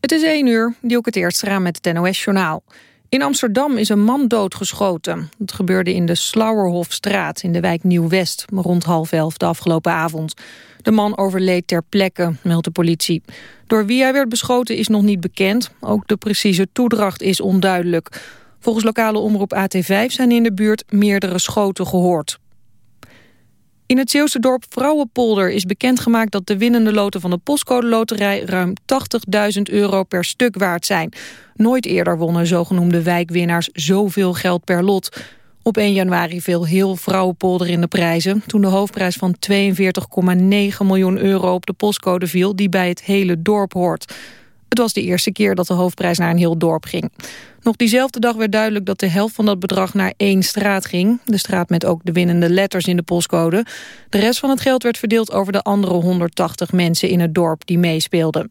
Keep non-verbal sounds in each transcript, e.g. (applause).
Het is 1 uur, die ook het eerst raam met het NOS-journaal. In Amsterdam is een man doodgeschoten. Het gebeurde in de Slauerhofstraat in de wijk Nieuw-West... rond half elf de afgelopen avond. De man overleed ter plekke, meldt de politie. Door wie hij werd beschoten is nog niet bekend. Ook de precieze toedracht is onduidelijk. Volgens lokale omroep AT5 zijn in de buurt meerdere schoten gehoord. In het Zeeuwse dorp Vrouwenpolder is bekendgemaakt dat de winnende loten van de postcode loterij ruim 80.000 euro per stuk waard zijn. Nooit eerder wonnen zogenoemde wijkwinnaars zoveel geld per lot. Op 1 januari viel heel Vrouwenpolder in de prijzen... toen de hoofdprijs van 42,9 miljoen euro op de postcode viel... die bij het hele dorp hoort. Het was de eerste keer dat de hoofdprijs naar een heel dorp ging. Nog diezelfde dag werd duidelijk dat de helft van dat bedrag naar één straat ging. De straat met ook de winnende letters in de postcode. De rest van het geld werd verdeeld over de andere 180 mensen in het dorp die meespeelden.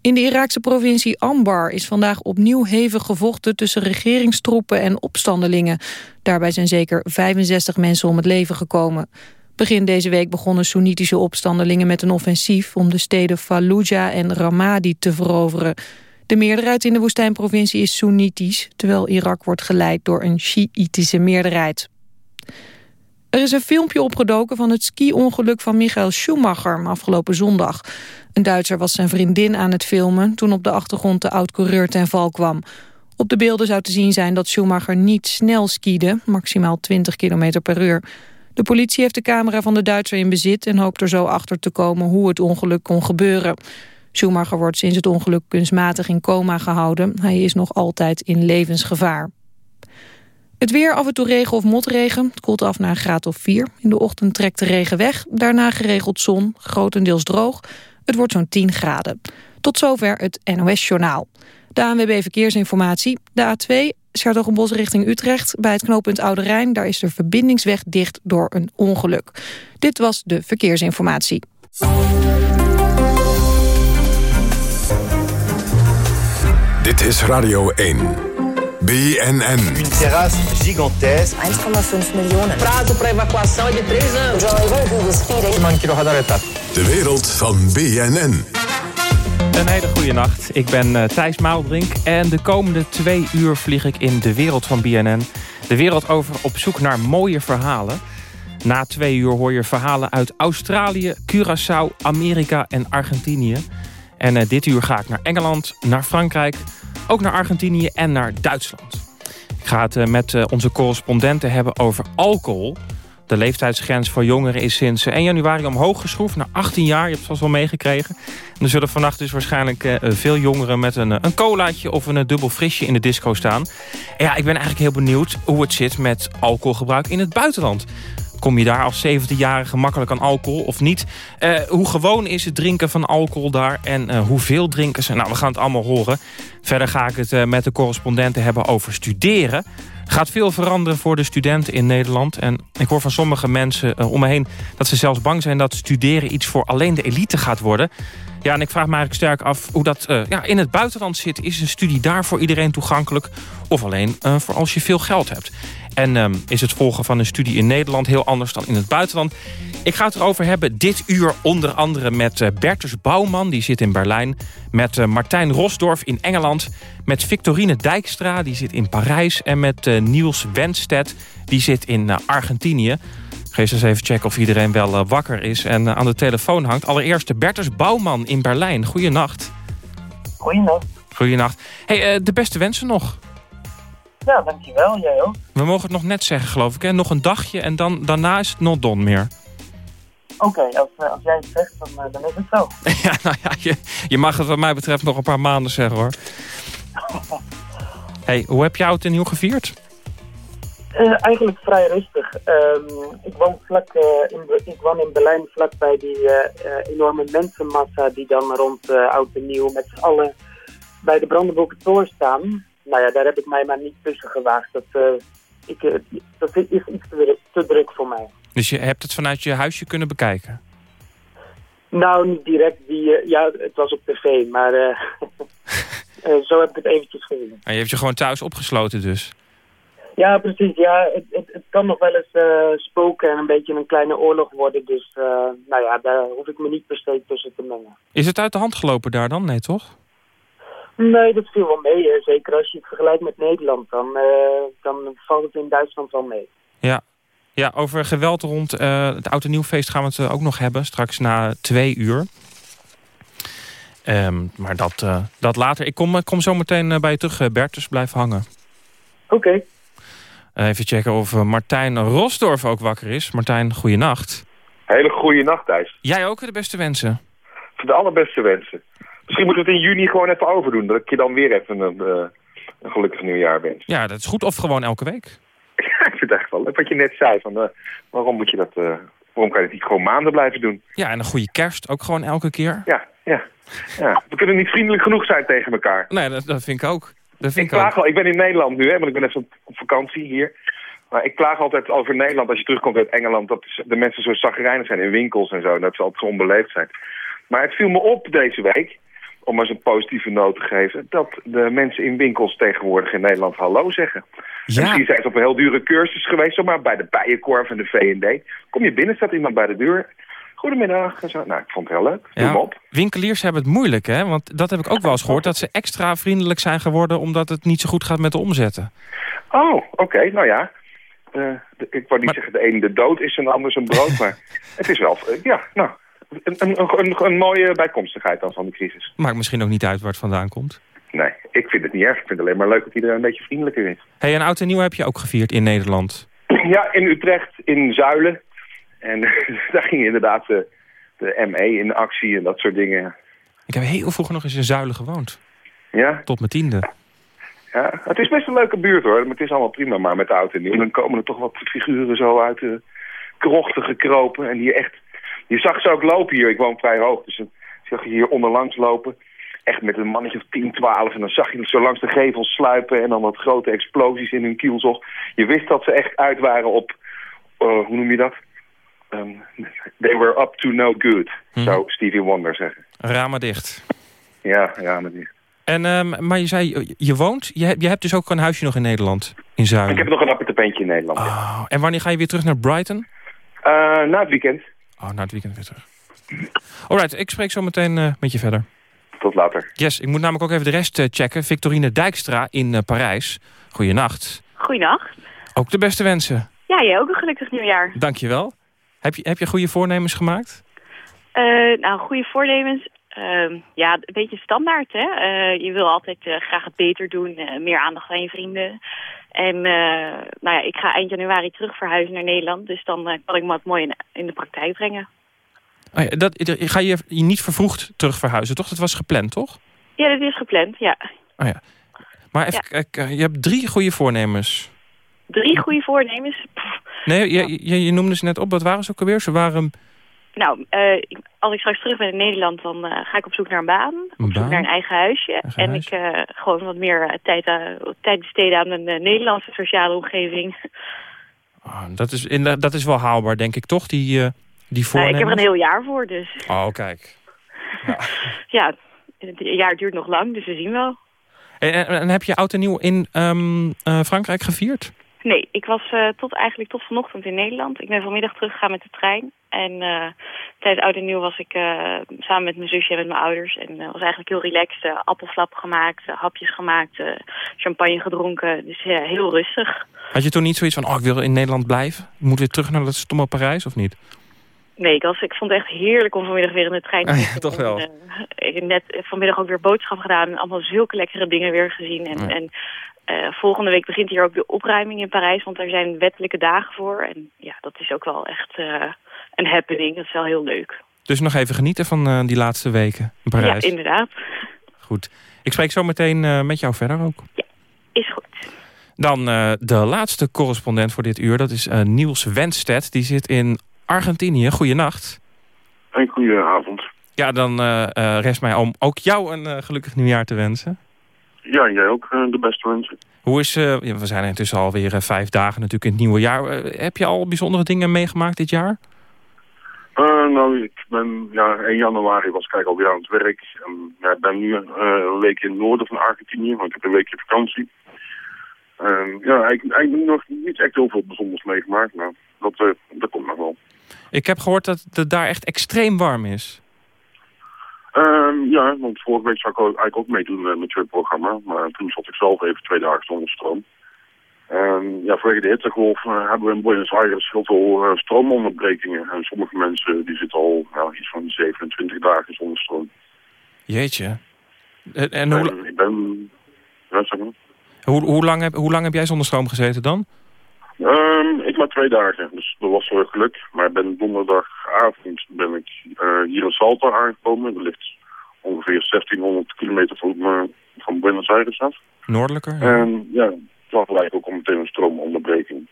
In de Iraakse provincie Ambar is vandaag opnieuw hevig gevochten tussen regeringstroepen en opstandelingen. Daarbij zijn zeker 65 mensen om het leven gekomen. Begin deze week begonnen Soenitische opstandelingen met een offensief om de steden Fallujah en Ramadi te veroveren. De meerderheid in de woestijnprovincie is Soenitisch, terwijl Irak wordt geleid door een Shiïtische meerderheid. Er is een filmpje opgedoken van het ski-ongeluk van Michael Schumacher afgelopen zondag. Een Duitser was zijn vriendin aan het filmen toen op de achtergrond de oud-coureur ten val kwam. Op de beelden zou te zien zijn dat Schumacher niet snel skiede, maximaal 20 km per uur. De politie heeft de camera van de Duitser in bezit en hoopt er zo achter te komen hoe het ongeluk kon gebeuren. Schumacher wordt sinds het ongeluk kunstmatig in coma gehouden. Hij is nog altijd in levensgevaar. Het weer, af en toe regen of motregen. Het koelt af naar een graad of 4. In de ochtend trekt de regen weg. Daarna geregeld zon, grotendeels droog. Het wordt zo'n 10 graden. Tot zover het NOS-journaal. De ANWB Verkeersinformatie. De A2, Sertogenbos richting Utrecht. Bij het knooppunt Oude Rijn. Daar is de verbindingsweg dicht door een ongeluk. Dit was de Verkeersinformatie. Dit is Radio 1. BNN. Une terrasse gigantesque. 1,5 miljoen. Prazo para evacuação é de 3 anos. De wereld van BNN. Een hele goede nacht. Ik ben uh, Thijs Maaldrink en de komende twee uur vlieg ik in de wereld van BNN. De wereld over op zoek naar mooie verhalen. Na twee uur hoor je verhalen uit Australië, Curaçao, Amerika en Argentinië. En uh, dit uur ga ik naar Engeland, naar Frankrijk, ook naar Argentinië en naar Duitsland. Ik ga het uh, met onze correspondenten hebben over alcohol. De leeftijdsgrens voor jongeren is sinds 1 januari omhoog geschroefd naar 18 jaar. Je hebt het vast wel meegekregen. En er zullen vannacht dus waarschijnlijk veel jongeren met een, een colaatje of een dubbel frisje in de disco staan. En ja, ik ben eigenlijk heel benieuwd hoe het zit met alcoholgebruik in het buitenland. Kom je daar als 17-jarige makkelijk aan alcohol of niet? Hoe gewoon is het drinken van alcohol daar? En uh, hoeveel drinken ze? Nou, we gaan het allemaal horen. Verder ga ik het met de correspondenten hebben over studeren. Gaat veel veranderen voor de studenten in Nederland. En ik hoor van sommige mensen om me heen... dat ze zelfs bang zijn dat studeren iets voor alleen de elite gaat worden. Ja, en ik vraag me eigenlijk sterk af hoe dat ja, in het buitenland zit. Is een studie daar voor iedereen toegankelijk? Of alleen voor als je veel geld hebt? En um, is het volgen van een studie in Nederland heel anders dan in het buitenland? Ik ga het erover hebben dit uur onder andere met uh, Bertus Bouwman, die zit in Berlijn. Met uh, Martijn Rosdorf in Engeland. Met Victorine Dijkstra, die zit in Parijs. En met uh, Niels Wenstedt, die zit in Argentinië. Ga eens even checken of iedereen wel wakker is en aan de telefoon hangt. Allereerst Bertus Bouwman in Berlijn. Goeienacht. Goeienacht. Goeienacht. Hey, de beste wensen nog. Ja, dankjewel. Jij ook. We mogen het nog net zeggen, geloof ik. Hè? Nog een dagje en dan, daarna is het not done meer. Oké, okay, als, als jij het zegt, dan, dan is het zo. (laughs) ja, nou ja, je, je mag het wat mij betreft nog een paar maanden zeggen, hoor. (laughs) hey, hoe heb jij het in nieuw gevierd? Uh, eigenlijk vrij rustig. Um, ik, woon vlak, uh, in, ik woon in Berlijn vlakbij die uh, enorme mensenmassa die dan rond Oud en Nieuw met z'n allen bij de Brandenburger Tor staan nou ja, daar heb ik mij maar niet tussen gewaagd. Dat, uh, ik, uh, dat is iets te, te, druk voor mij. Dus je hebt het vanuit je huisje kunnen bekijken? Nou, niet direct. Die, uh, ja, het was op tv, maar (laughs) zo heb ik het eventjes gezien. En je hebt je gewoon thuis opgesloten dus? Ja, precies. Ja, het, het, het kan nog wel eens eh, spoken en een beetje een kleine oorlog worden. Dus uh, nou ja, daar hoef ik me niet per se tussen te mengen. Is het uit de hand gelopen daar dan? Nee, toch? Nee, dat viel wel mee. Hè. Zeker als je het vergelijkt met Nederland, dan, uh, dan valt het in Duitsland wel mee. Ja, ja over geweld rond het Oud en Nieuwfeest gaan we het ook nog hebben. Straks na twee uur. Um, maar dat, dat later. Ik kom, kom zo meteen bij je terug, Bert, dus blijf hangen. Oké. Okay. Even checken of Martijn Rosdorf ook wakker is. Martijn, goeienacht. Hele goede nacht, Thijs. Jij ook de beste wensen? De allerbeste wensen. Misschien moeten we het in juni gewoon even overdoen. Dat ik je dan weer even een, uh, een gelukkig nieuwjaar wens. Ja, dat is goed. Of gewoon elke week. (laughs) Ja, ik vind het echt wel leuk wat je net zei. Van, uh, waarom moet je dat... Uh, waarom kan je het niet gewoon maanden blijven doen? Ja, en een goede kerst ook gewoon elke keer. Ja, ja. ja. We kunnen niet vriendelijk genoeg zijn tegen elkaar. Nee, dat, dat vind ik ook. Dat vind ik, ik klaag al. Ik ben in Nederland nu, hè, want ik ben even op vakantie hier. Maar ik klaag altijd over Nederland als je terugkomt uit Engeland... dat de mensen zo zagrijnig zijn in winkels en zo. Dat ze altijd zo onbeleefd zijn. Maar het viel me op deze week, om eens een positieve noot te geven... dat de mensen in winkels tegenwoordig in Nederland hallo zeggen. Ja. Misschien zijn ze op een heel dure cursus geweest... zomaar bij de Bijenkorf en de V&D. Kom je binnen, staat iemand bij de deur... Goedemiddag. Nou, ik vond het heel leuk. Ja, op. Winkeliers hebben het moeilijk, hè? Want dat heb ik ook wel eens gehoord... dat ze extra vriendelijk zijn geworden... omdat het niet zo goed gaat met de omzetten. Oh, oké. Nou ja. Uh, ik wou niet zeggen de ene de dood is en de ander zijn brood, maar (laughs) het is wel, uh, ja, nou, een, een, een, mooie bijkomstigheid dan van de crisis. Maakt misschien ook niet uit waar het vandaan komt. Nee, ik vind het niet erg. Ik vind het alleen maar leuk dat iedereen een beetje vriendelijker is. hey, een oud en nieuw heb je ook gevierd in Nederland? (clears throat) Ja, in Utrecht, in Zuilen. En (laughs) daar ging inderdaad de, de ME in actie en dat soort dingen. Ik heb heel vroeger nog eens in Zuilen gewoond. Ja? Tot mijn tiende. Ja, het is best een leuke buurt hoor. Maar het is allemaal prima. Maar met de oud en nieuw, dan komen er toch wat figuren zo uit de krochten gekropen. En hier echt... Je zag ze ook lopen hier. Ik woon vrij hoog. Dus dan zag je hier onderlangs lopen. Echt met een mannetje of 10, 12. En dan zag je zo langs de gevels sluipen. En dan wat grote explosies in hun kielzog. Je wist dat ze echt uit waren op... Uh, hoe noem je dat? Um, they were up to no good. Hm. Zou Stevie Wonder zeggen. Ramen dicht. Ja, ramen dicht. En, um, maar je zei, je woont, je, hebt, je hebt dus ook een huisje nog in Nederland, in Zuiden. Ik heb nog een appartementje in Nederland. Oh, en wanneer ga je weer terug naar Brighton? Uh, na het weekend. Oh, na het weekend weer terug. Alright, ik spreek zo meteen uh, met je verder. Tot later. Yes, ik moet namelijk ook even de rest uh, checken. Victorine Dijkstra in Parijs. Goeienacht. Goeienacht. Ook de beste wensen. Ja, jij ook een gelukkig nieuwjaar. Dankjewel. Heb je, heb je goede voornemens gemaakt? nou, goede voornemens. Uh, ja, een beetje standaard. Hè? Uh, je wil altijd uh, graag het beter doen, uh, meer aandacht aan je vrienden. En nou ja, ik ga eind januari terug verhuizen naar Nederland. Dus dan kan ik me wat mooi in, in de praktijk brengen. Oh ja, dat, ga je je niet vervroegd terug verhuizen, toch? Dat was gepland, toch? Ja, dat is gepland, ja. Oh ja. Maar even, ja. je hebt drie goede voornemens. Drie goede voornemens? Pff. Nee, je, je, je, noemde ze net op. Wat waren ze ook alweer? Ze waren nou, uh, als ik straks terug ben in Nederland, dan uh, ga ik op zoek naar een baan. Een op zoek naar een eigen huisje. Eigen en huis? ik uh, gewoon wat meer tijd, tijd besteden aan een Nederlandse sociale omgeving. Oh, dat, is in, dat is wel haalbaar, denk ik, toch? Die, die voornemens? ik heb er een heel jaar voor, dus. Oh, kijk. Ja, (laughs) ja het jaar duurt nog lang, dus we zien wel. En, en, en heb je oud en nieuw in um, Frankrijk gevierd? Nee, ik was uh, tot, eigenlijk tot vanochtend in Nederland. Ik ben vanmiddag teruggegaan met de trein. En uh, tijdens oud en nieuw was ik uh, samen met mijn zusje en met mijn ouders. En was eigenlijk heel relaxed. appelflap gemaakt, hapjes gemaakt, champagne gedronken. Dus heel rustig. Had je toen niet zoiets van, oh ik wil in Nederland blijven? Ik moet weer terug naar dat stomme Parijs of niet? Nee, ik, was, ik vond het echt heerlijk om vanmiddag weer in de trein te ah, ja, toch wel. ik heb net vanmiddag ook weer boodschap gedaan en allemaal zulke lekkere dingen weer gezien. En, en uh, volgende week begint hier ook de opruiming in Parijs, want er zijn wettelijke dagen voor. En ja, dat is ook wel echt uh, een happening. Dat is wel heel leuk. Dus nog even genieten van uh, die laatste weken in Parijs. Ja, inderdaad. Goed. Ik spreek zo meteen met jou verder ook. Ja, is goed. Dan de laatste correspondent voor dit uur. Dat is Niels Wenstedt. Die zit in Argentinië. Goeienacht. Een goede avond. Ja, dan rest mij om ook jou een gelukkig nieuwjaar te wensen. Ja, jij ook uh, de beste wensen. Hoe is, uh, we zijn intussen alweer uh, vijf dagen natuurlijk in het nieuwe jaar. heb je al bijzondere dingen meegemaakt dit jaar? nou, ik ben, ja, 1 januari was ik alweer aan het werk. En, ja, ik ben nu een week in het noorden van Argentinië, want ik heb een weekje vakantie. Ja, ik heb nog niet echt heel veel bijzonders meegemaakt, maar dat, eh, dat komt nog wel. Ik heb gehoord dat het daar echt extreem warm is. Ehm, ja, want vorige week zou ik eigenlijk ook meedoen eh, met het programma. Maar toen zat ik zelf even twee dagen zonder stroom. En ja, vanwege de hittegolf eh, hebben we in Buenos Aires heel veel eh, stroomonderbrekingen. En sommige mensen die zitten al nou, iets van 27 dagen zonder stroom. Jeetje. En, en hoe, ik ben... Ja, zeg maar. hoe, hoe, lang heb, hoe lang heb jij zonder stroom gezeten dan? Ehm, ik maar twee dagen, dus dat was wel geluk. Maar ben donderdagavond ben ik eh, hier in Salta aangekomen. Dat ligt ongeveer 1600 kilometer van, eh, van Buenos Aires af. Noordelijker? En ja, toen had gelijk ook al meteen een stroomonderbreking.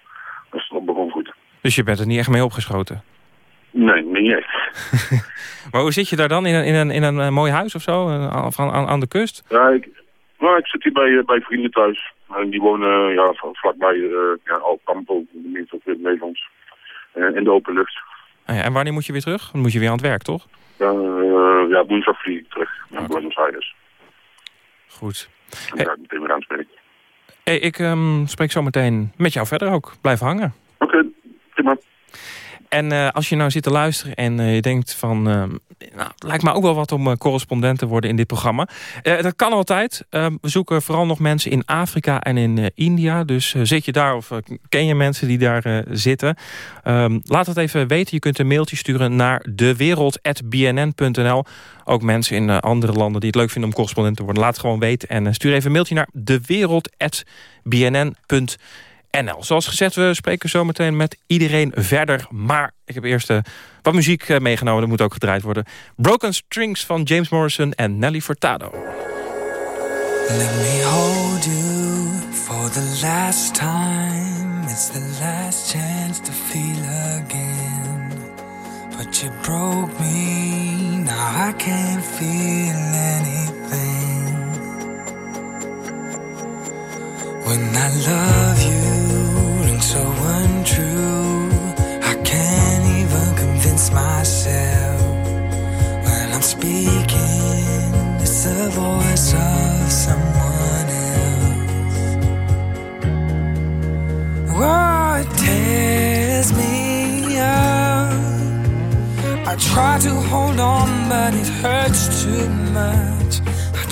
Dus dat begon goed. Dus je bent er niet echt mee opgeschoten? Nee, niet echt. (laughs) Maar hoe zit je daar dan? In een, in een, in een eh, mooi huis of zo? Aan, aan, aan de kust? Ja, ik, nou, ik zit hier bij, bij vrienden thuis. En die wonen ja, vlakbij uh, ja, Alcampo, of in het Nederlands. Eh, in de open lucht. Ah ja, en wanneer moet je weer terug? Dan moet je weer aan het werk, toch? Ja, eh, ja woensdag vlieg ik terug naar Buenos Aires. Goed. En dan ga ik meteen weer aan het werk. Hey, ik ehm, spreek zo meteen met jou verder ook. Blijf hangen. En eh, als je nou zit te luisteren en eh, je denkt van... ehm, nou, lijkt me ook wel wat om eh, correspondent te worden in dit programma. Dat kan altijd. Ehm, we zoeken vooral nog mensen in Afrika en in India. Dus zit je daar of ken je mensen die daar zitten? Ehm, laat het even weten. Je kunt een mailtje sturen naar dewereld.bnn.nl. Ook mensen in andere landen die het leuk vinden om correspondent te worden. Laat het gewoon weten. En stuur even een mailtje naar dewereld.bnn.nl. NL. Zoals gezegd, we spreken zo meteen met iedereen verder. Maar ik heb eerst eh, wat muziek eh, meegenomen. Dat moet ook gedraaid worden. Broken Strings van James Morrison en Nelly Furtado. Let me hold you for the last time. It's the last chance to feel again. But you broke me, now I can't feel anything. When I love you, so untrue. I can't even convince myself when I'm speaking. It's the voice of someone else. It tears me up. I try to hold on, but it hurts too much.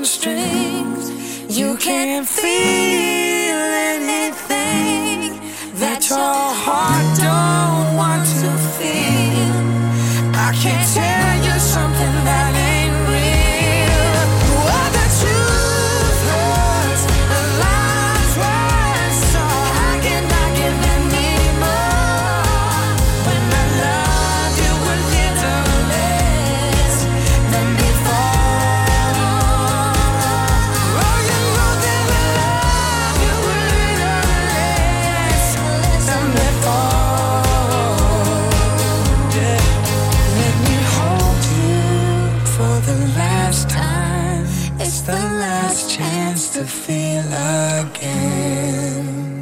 broken strings. You can't feel anything that your heart don't want to feel. I can't tell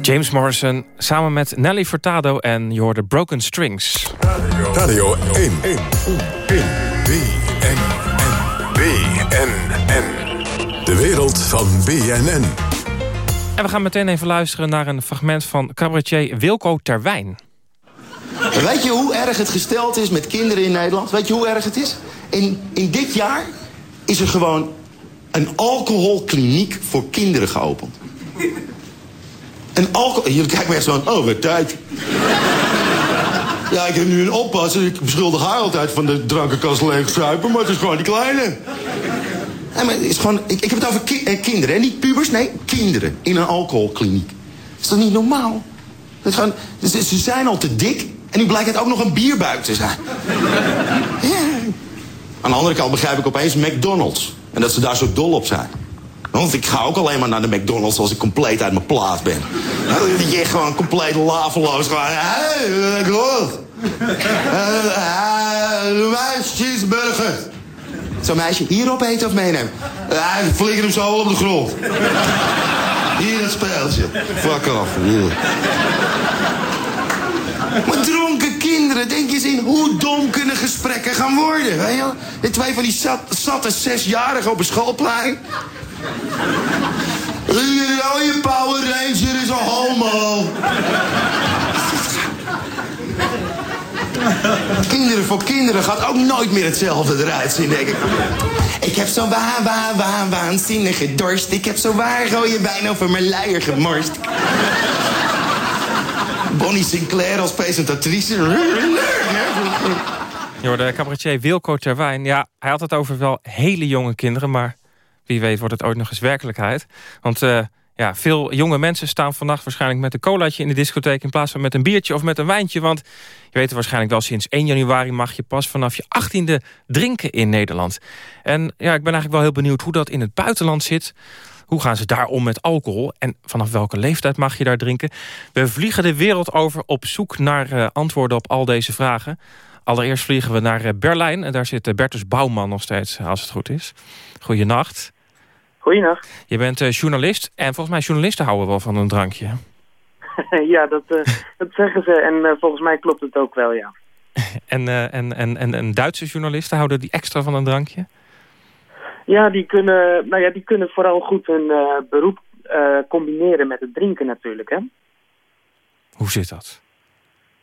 James Morrison samen met Nelly Furtado en je hoorde Broken Strings. Radio 1. 1. 1. BNN. BNN. De wereld van BNN. En we gaan meteen even luisteren naar een fragment van cabaretier Wilco Terwijn. Weet je hoe erg het gesteld is met kinderen in Nederland? Weet je hoe erg het is? In, in dit jaar is er gewoon een alcoholkliniek voor kinderen geopend. Een alcohol... Jullie kijken me echt zo aan, oh, wat tijd. Ja, ik heb nu een oppas en ik beschuldig haar altijd van de drankenkast leegzuipen, maar het is gewoon die kleine. Maar het is gewoon, ik, heb het over eh, kinderen, hè? niet pubers, nee, kinderen in een alcoholkliniek. Is dat niet normaal? Dat gewoon, ze, ze zijn al te dik en nu blijkt het ook nog een bierbuik te zijn. Ja. Aan de andere kant begrijp ik opeens McDonald's. En dat ze daar zo dol op zijn. Want ik ga ook alleen maar naar de McDonald's als ik compleet uit mijn plaats ben. Nou, Dat je gewoon compleet laveloos gewoon... McDonald's. Eh, eh, Doe mij een cheeseburger. Zo'n meisje hierop eten of meenemen? Flikker hem zo op de grond. Hier dat speeltje. Fuck off. Maar dronken kinderen, denk eens in hoe dom kunnen gesprekken gaan worden. Weet je twee van die zat, zatte zesjarigen op een schoolplein. Hier, oh, je Power Ranger is een homo. Kinderen voor kinderen gaat ook nooit meer hetzelfde eruit zien, denk ik. Ik heb zo wa wa wa waanzinnige dorst. Ik heb zo waar rode wijn over mijn luier gemorst. Bonnie Sinclair als presentatrice. Je hoorde cabaretier Wilco Terwijn. Ja, hij had het over wel hele jonge kinderen, maar wie weet wordt het ooit nog eens werkelijkheid. Want eh, ja, veel jonge mensen staan vannacht waarschijnlijk met een colaatje in de discotheek... in plaats van met een biertje of met een wijntje. Want je weet het waarschijnlijk wel, sinds 1 januari mag je pas vanaf je 18e drinken in Nederland. En ja, ik ben eigenlijk wel heel benieuwd hoe dat in het buitenland zit... Hoe gaan ze daar om met alcohol? En vanaf welke leeftijd mag je daar drinken? We vliegen de wereld over op zoek naar eh, antwoorden op al deze vragen. Allereerst vliegen we naar eh, Berlijn. En daar zit Bertus Bouwman nog steeds, als het goed is. Goeienacht. Goeienacht. Je bent eh, journalist. En volgens mij journalisten houden wel van een drankje. (laughs) ja, dat, eh, dat zeggen ze en eh, volgens mij klopt het ook wel, ja. (laughs) En, en, en, en, en Duitse journalisten houden die extra van een drankje? Ja, die kunnen, nou ja, die kunnen vooral goed hun beroep combineren met het drinken natuurlijk, hè. Hoe zit dat?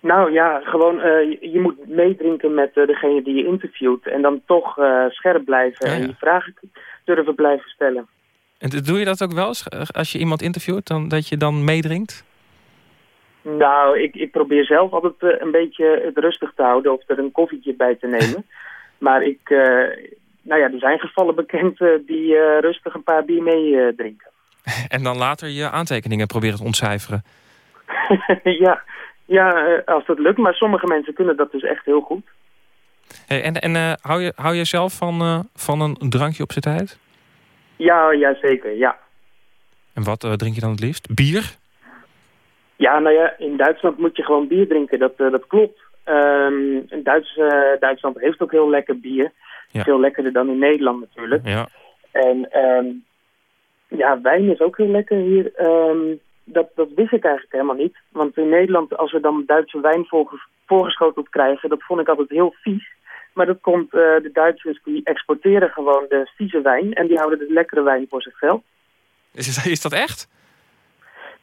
Nou ja, gewoon, je, moet meedrinken met eh, degene die je interviewt en dan toch scherp blijven Ja, en je vragen durven blijven stellen. En doe je dat ook wel eens? eh, Als je iemand interviewt, dan, dat je dan meedrinkt? Nou, ik, ik probeer zelf altijd eh, een beetje het rustig te houden of er een koffietje bij te (laughs) nemen. maar ik, eh, nou ja, er zijn gevallen bekend die rustig een paar bier mee drinken. (laughs) En dan later je aantekeningen proberen te ontcijferen. (laughs) ja, ja als dat lukt, maar sommige mensen kunnen dat dus echt heel goed. Hey, en en hou, je, hou je zelf van, van een drankje op z'n tijd? Ja, ja zeker, ja. En wat eh, drink je dan het liefst? Bier? Ja, nou ja, in Duitsland moet je gewoon bier drinken, dat, eh, dat klopt. Ehm, in Duits, eh, Duitsland heeft ook heel lekker bier. Ja. Veel lekkerder dan in Nederland natuurlijk. Ja. En ehm, ja, wijn is ook heel lekker hier. Ehm, dat, dat wist ik eigenlijk helemaal niet. Want in Nederland, als we dan Duitse wijn voorge- voorgeschoteld krijgen, dat vond ik altijd heel vies. Maar dat komt, eh, de Duitsers die exporteren gewoon de vieze wijn en die houden de lekkere wijn voor zichzelf. Is, is dat echt?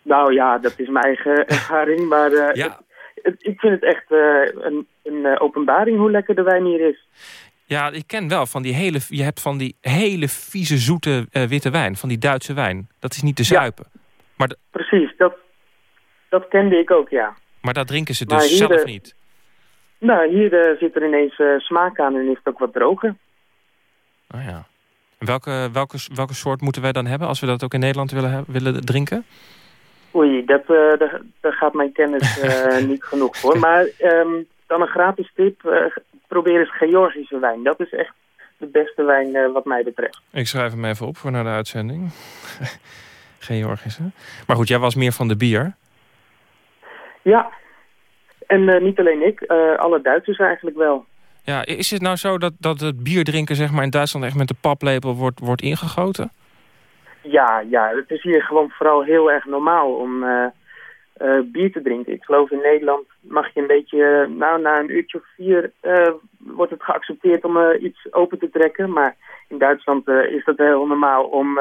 Nou ja, dat is mijn eigen (laughs) ervaring, maar eh, Ja. het- het- ik vind het echt eh, een, een openbaring hoe lekker de wijn hier is. Ja, ik ken wel van die hele... Je hebt van die hele vieze, zoete witte wijn. Van die Duitse wijn. Dat is niet te zuipen. Maar, Precies, dat, dat kende ik ook, ja. maar dat drinken ze dus zelf niet. Nou, hier eh, zit er ineens eh, smaak aan en is het ook wat droger. Oh ja. En welke, welke, welke soort moeten wij dan hebben... als we dat ook in Nederland willen, willen drinken? Oei, dat, eh, daar, daar gaat mijn kennis (laughs) niet genoeg voor. Maar ehm, dan een gratis tip, probeer eens Georgische wijn. Dat is echt de beste wijn wat mij betreft. Ik schrijf hem even op voor naar de uitzending. (laughs) Georgische. Maar goed, jij was meer van de bier. Ja, en eh, niet alleen ik, eh, alle Duitsers eigenlijk wel. Ja, is het nou zo dat, dat het bier drinken zeg maar, in Duitsland echt met de paplepel wordt, wordt ingegoten? Ja, ja, het is hier gewoon vooral heel erg normaal om eh, bier te drinken. Ik geloof in Nederland mag je een beetje, nou na een uurtje of vier wordt het geaccepteerd om iets open te trekken. Maar in Duitsland is dat heel normaal om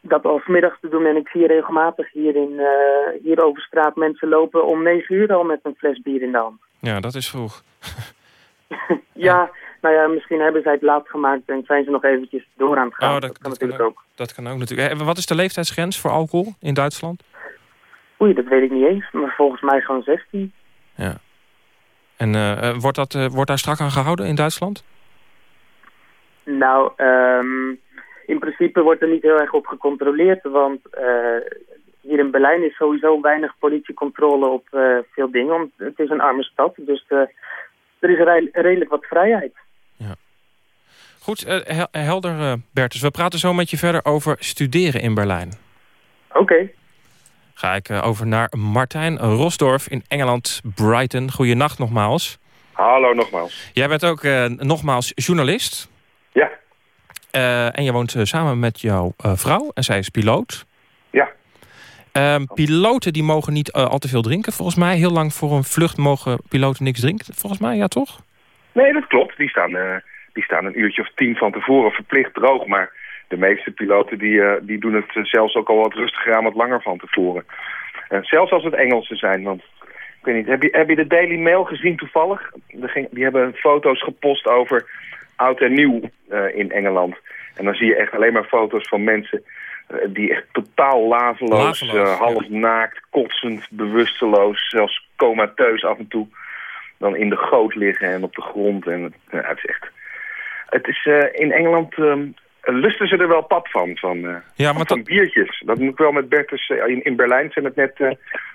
dat al 's middags te doen. En ik zie regelmatig hier, in, eh, hier over straat mensen lopen om negen uur al met een fles bier in de hand. (laughs) Ja, dat is vroeg. (laughs) Ja, nou ja, misschien hebben zij het laat gemaakt en zijn ze nog eventjes door aan het gaan. Oh, dat, dat, kan dat, kan natuurlijk ook. ook, dat kan ook natuurlijk. Eh, Wat is de leeftijdsgrens voor alcohol in Duitsland? Oei, dat weet ik niet eens, maar volgens mij gewoon 16. Ja. En eh, wordt, dat, wordt daar strak aan gehouden in Duitsland? Nou, ehm, in principe wordt er niet heel erg op gecontroleerd, want eh, hier in Berlijn is sowieso weinig politiecontrole op eh, veel dingen. Want het is een arme stad, dus eh, er is redelijk wat vrijheid. Goed, eh, hel- helder eh, Bertus. We praten zo met je verder over studeren in Berlijn. Oké. Ga ik over naar Martijn Rosdorf in Engeland, Brighton. Goeienacht nogmaals. Hallo nogmaals. Jij bent ook eh, nogmaals journalist. Ja. Eh, en je woont eh, samen met jouw eh, vrouw en zij is piloot. Ja. Ehm, piloten die mogen niet al te veel drinken, volgens mij. Heel lang voor een vlucht mogen piloten niks drinken, volgens mij. Ja, toch? Nee, dat klopt. Die staan, die staan een uurtje of tien van tevoren verplicht droog. Maar de meeste piloten die, die doen het zelfs ook al wat rustiger aan, wat langer van tevoren. Zelfs als het Engelsen zijn. Want ik weet niet, heb je, heb je de Daily Mail gezien toevallig? Die hebben foto's gepost over oud en nieuw eh, in Engeland. En dan zie je echt alleen maar foto's van mensen eh, die echt totaal laveloos, Laveloos, eh, half naakt, kotsend, bewusteloos, zelfs comateus af en toe dan in de goot liggen en op de grond. En het, het is echt... Het is in Engeland... ehm, lusten ze er wel pap van, van, eh, Ja, maar van biertjes. Dat moet ik wel met Bertus... eh, in, in Berlijn zijn het net, eh,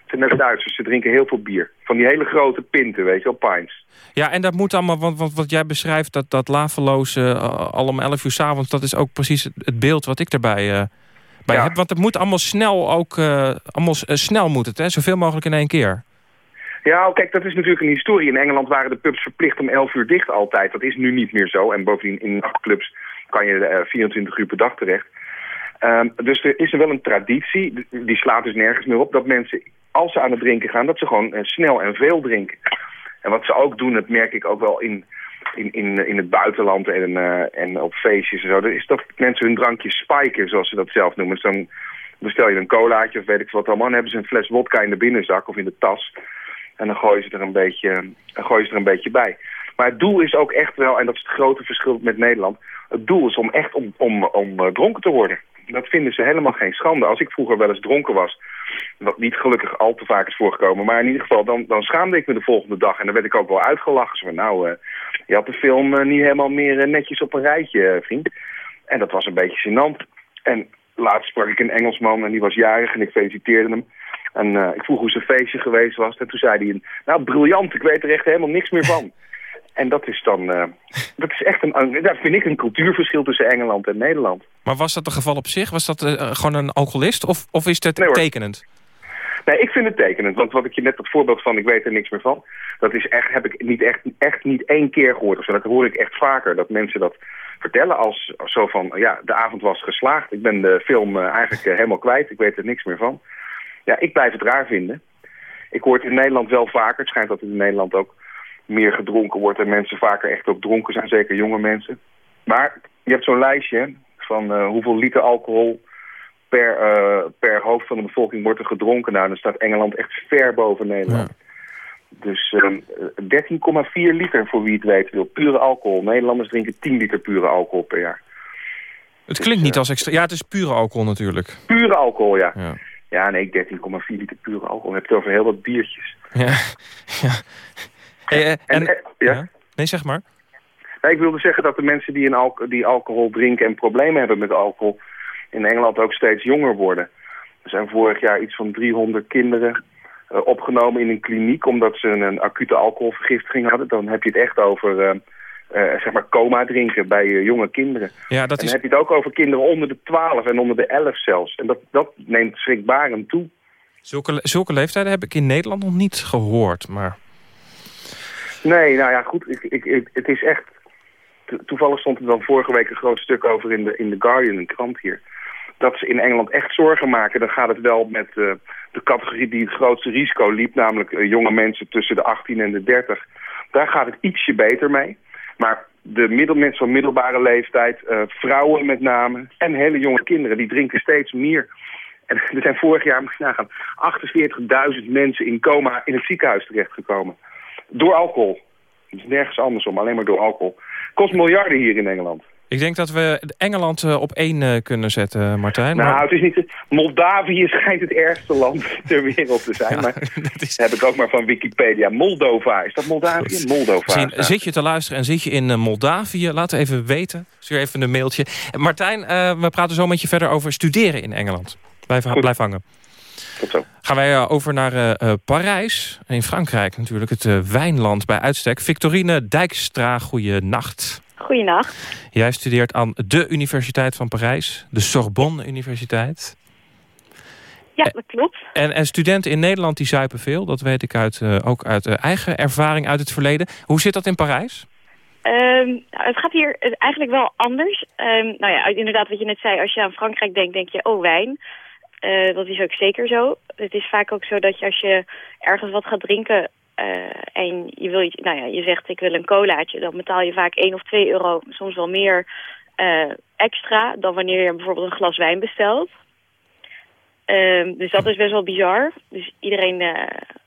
zijn net Duitsers. Ze drinken heel veel bier. Van die hele grote pinten, weet je wel, pints. Ja, en dat moet allemaal, want, want wat jij beschrijft, dat, dat laveloze, eh, al om 11 uur s'avonds, dat is ook precies het, het beeld wat ik erbij eh, bij Ja. heb. Want het moet allemaal snel ook, eh, allemaal s- eh, snel moet het, hè? zoveel mogelijk in één keer. Ja, kijk, dat is natuurlijk een historie. In Engeland waren de pubs verplicht om 11 uur dicht altijd. Dat is nu niet meer zo. En bovendien in nachtclubs kan je eh, 24 uur per dag terecht. Ehm, dus er is er wel een traditie, die- slaat dus nergens meer op, dat mensen, als ze aan het drinken gaan, dat ze gewoon eh, snel en veel drinken. En wat ze ook doen, dat merk ik ook wel in, in, in, in het buitenland en, eh, en op feestjes en zo, dat is dat mensen hun drankjes spiken, zoals ze dat zelf noemen. Dus dan bestel je een colaatje of weet ik wat allemaal, dan hebben ze een fles wodka in de binnenzak of in de tas. En dan gooien ze er een beetje, gooien ze er een beetje bij. Maar het doel is ook echt wel, en dat is het grote verschil met Nederland... het doel is om echt om, om, om eh, dronken te worden. Dat vinden ze helemaal geen schande. Als ik vroeger wel eens dronken was, wat niet gelukkig al te vaak is voorgekomen... maar in ieder geval, dan, dan schaamde ik me de volgende dag. En dan werd ik ook wel uitgelachen. Zo nou, eh, je had de film eh, niet helemaal meer netjes op een rijtje, vriend. En dat was een beetje gênant. En laatst sprak ik een Engelsman en die was jarig en ik feliciteerde hem... En ik vroeg hoe zijn feestje geweest was. En toen zei hij, nou briljant, ik weet er echt helemaal niks meer van. (laughs) En dat is dan, eh, (laughs) dat is echt een, dat vind ik een cultuurverschil tussen Engeland en Nederland. Maar was dat een geval op zich? Was dat eh, gewoon een alcoholist? Of, of is Nee, hoor. tekenend? Nee, ik vind het tekenend, want wat ik je net het voorbeeld van, ik weet er niks meer van. Dat is echt, heb ik niet echt, echt niet één keer gehoord of zo. Dat hoor ik echt vaker, dat mensen dat vertellen als, als zo van, ja, de avond was geslaagd. Ik ben de film eh, eigenlijk helemaal kwijt, ik weet er niks meer van. Ja, ik blijf het raar vinden. Ik hoor het in Nederland wel vaker. Het schijnt dat in Nederland ook meer gedronken wordt en mensen vaker echt ook dronken zijn, zeker jonge mensen. Maar je hebt zo'n lijstje van eh, hoeveel liter alcohol per, eh, per hoofd van de bevolking wordt er gedronken. Nou, dan staat Engeland echt ver boven Nederland. Dus ehm, eh, 13,4 liter voor wie het weet wil. Pure alcohol. Nederlanders drinken 10 liter pure alcohol per jaar. Het klinkt niet als extra... Ja, het is pure alcohol natuurlijk. Pure alcohol, ja. Ja. Ja, nee, 13,4 liter pure alcohol. Dan heb je het over heel wat biertjes. Ja. (laughs) ja. Hey, eh, en, ja? Nee, zeg maar. Nee, ik wilde zeggen dat de mensen die, een die alcohol drinken en problemen hebben met alcohol... in Engeland ook steeds jonger worden. Er zijn vorig jaar iets van 300 kinderen eh, opgenomen in een kliniek... omdat ze een, acute alcoholvergiftiging hadden. Dan heb je het echt over... eh, zeg maar coma drinken bij jonge kinderen. Ja, dat en is... dan heb je het ook over kinderen onder de 12 en onder de 11 zelfs. En dat, dat neemt schrikbarend toe. Zulke, zulke leeftijden heb ik in Nederland nog niet gehoord, maar... Nee, nou ja, goed. Ik, ik, ik- het is echt... to- toevallig stond er dan vorige week een groot stuk over in de, in The Guardian, een krant hier. Dat ze in Engeland echt zorgen maken. Dan gaat het wel met eh, de categorie die het grootste risico liep. Namelijk eh, jonge mensen tussen de 18 en de 30. Daar gaat het ietsje beter mee. Maar de middelmensen van middelbare leeftijd, eh, vrouwen met name... en hele jonge kinderen, die drinken steeds meer. En (laughs) er zijn vorig jaar, moet je nagaan, 48.000 mensen in coma in het ziekenhuis terechtgekomen. Door alcohol. Het is nergens andersom, alleen maar door alcohol. Kost miljarden hier in Engeland. Ik denk dat we Engeland eh, op één eh, kunnen zetten, Martijn. Nou, maar- het is niet... Moldavië (laughs) schijnt het ergste land ter wereld te zijn. maar (laughs) dat heb ik ook maar van Wikipedia. Moldova. Is dat Moldavië? Moldova. Zit je te luisteren en zit je in eh, Moldavië? Laat even weten. Stuur even een mailtje. Martijn, eh, we praten zo met je verder over studeren in Engeland. Blijf, blijf hangen. Tot zo. Gaan wij eh, over naar eh, eh, Parijs. In Frankrijk natuurlijk, het wijnland bij uitstek. Victorine Dijkstra, goeie nacht. Goeienacht. Jij studeert aan de Universiteit van Parijs. De Sorbonne Universiteit. Ja, dat klopt. En, en studenten in Nederland die zuipen veel. Dat weet ik uit, eh, ook uit eigen ervaring uit het verleden. Hoe zit dat in Parijs? Ehm, nou, het gaat hier eigenlijk wel anders. Ehm, nou ja, inderdaad wat je net zei, als je aan Frankrijk denkt, denk je, oh wijn. Eh, dat is ook zeker zo. Het is vaak ook zo dat je als je ergens wat gaat drinken eh, en je, wil, nou ja, je zegt ik wil een colaatje, dan betaal je vaak 1 of 2 euro, soms wel meer eh, extra dan wanneer je bijvoorbeeld een glas wijn bestelt. Ehm, dus dat is best wel bizar. Dus iedereen,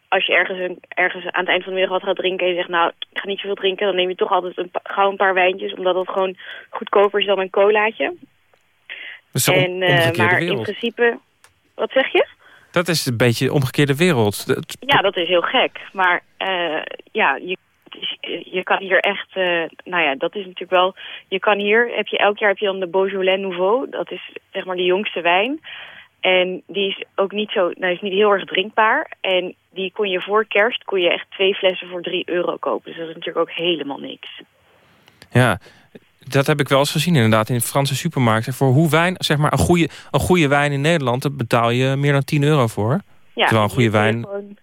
als je ergens, een, ergens aan het eind van de middag wat gaat drinken en je zegt, nou, ik ga niet zoveel drinken, dan neem je toch altijd een, gauw een paar wijntjes, omdat dat gewoon goedkoper is dan een colaatje. En, omgekeerde maar in principe, wat zeg je? Dat is een beetje de omgekeerde wereld. Dat- Ja, dat is heel gek. Maar eh, ja, je, je kan hier echt... eh, nou ja, dat is natuurlijk wel... Je kan hier... Heb je, elk jaar heb je dan de Beaujolais Nouveau. Dat is zeg maar de jongste wijn. En die is ook niet zo... Nou, is niet heel erg drinkbaar. En die kon je voor kerst... kon je echt twee flessen voor drie euro kopen. Dus dat is natuurlijk ook helemaal niks. Ja, dat heb ik wel eens gezien inderdaad in Franse supermarkten. Voor hoe wijn, zeg maar een goede, een goede wijn in Nederland... daar betaal je meer dan 10 euro voor. Ja, Terwijl een goede wijn... gewoon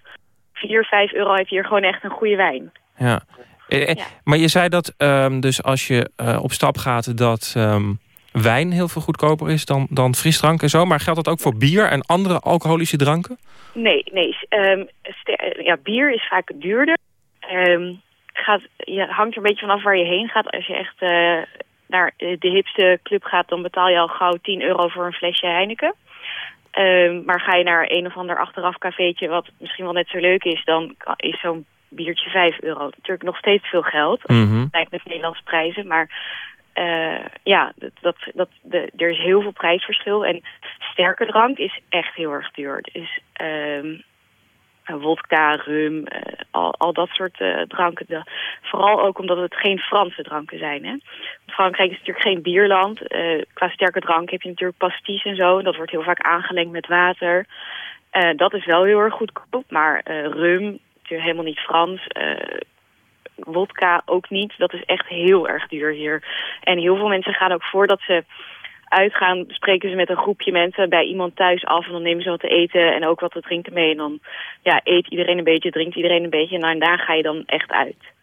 Vier, vijf euro heb je hier gewoon echt een goede wijn. Ja. Eh, eh, Maar je zei dat ehm, dus als je eh, op stap gaat... dat ehm, wijn heel veel goedkoper is dan, dan frisdrank en zo. Maar geldt dat ook voor bier en andere alcoholische dranken? Nee, nee. ehm, ja, bier is vaak duurder. Gaat, je hangt er een beetje vanaf waar je heen gaat. Als je echt eh, naar de hipste club gaat, dan betaal je al gauw 10 euro voor een flesje Heineken. Ehm, maar ga je naar een of ander achteraf cafeetje, wat misschien wel net zo leuk is, dan is zo'n biertje 5 euro. Natuurlijk nog steeds veel geld. Mhm. kijkt met Nederlandse prijzen. Maar eh, ja, dat, dat, dat, de, er is heel veel prijsverschil. En sterke drank is echt heel erg duur. Dus ehm wodka, rum, eh, al, al dat soort eh, dranken. Vooral ook omdat het geen Franse dranken zijn. Hè? Frankrijk is natuurlijk geen bierland. Eh, qua sterke drank heb je natuurlijk pastis en zo. Dat wordt heel vaak aangelengd met water. Eh, dat is wel heel erg goedkoop. Maar eh, rum, natuurlijk helemaal niet Frans. Eh, wodka ook niet. Dat is echt heel erg duur hier. En heel veel mensen gaan ook voordat ze uitgaan, spreken ze met een groepje mensen bij iemand thuis af. En dan nemen ze wat te eten en ook wat te drinken mee. En dan ja, eet iedereen een beetje, drinkt iedereen een beetje. En daar ga je dan echt uit.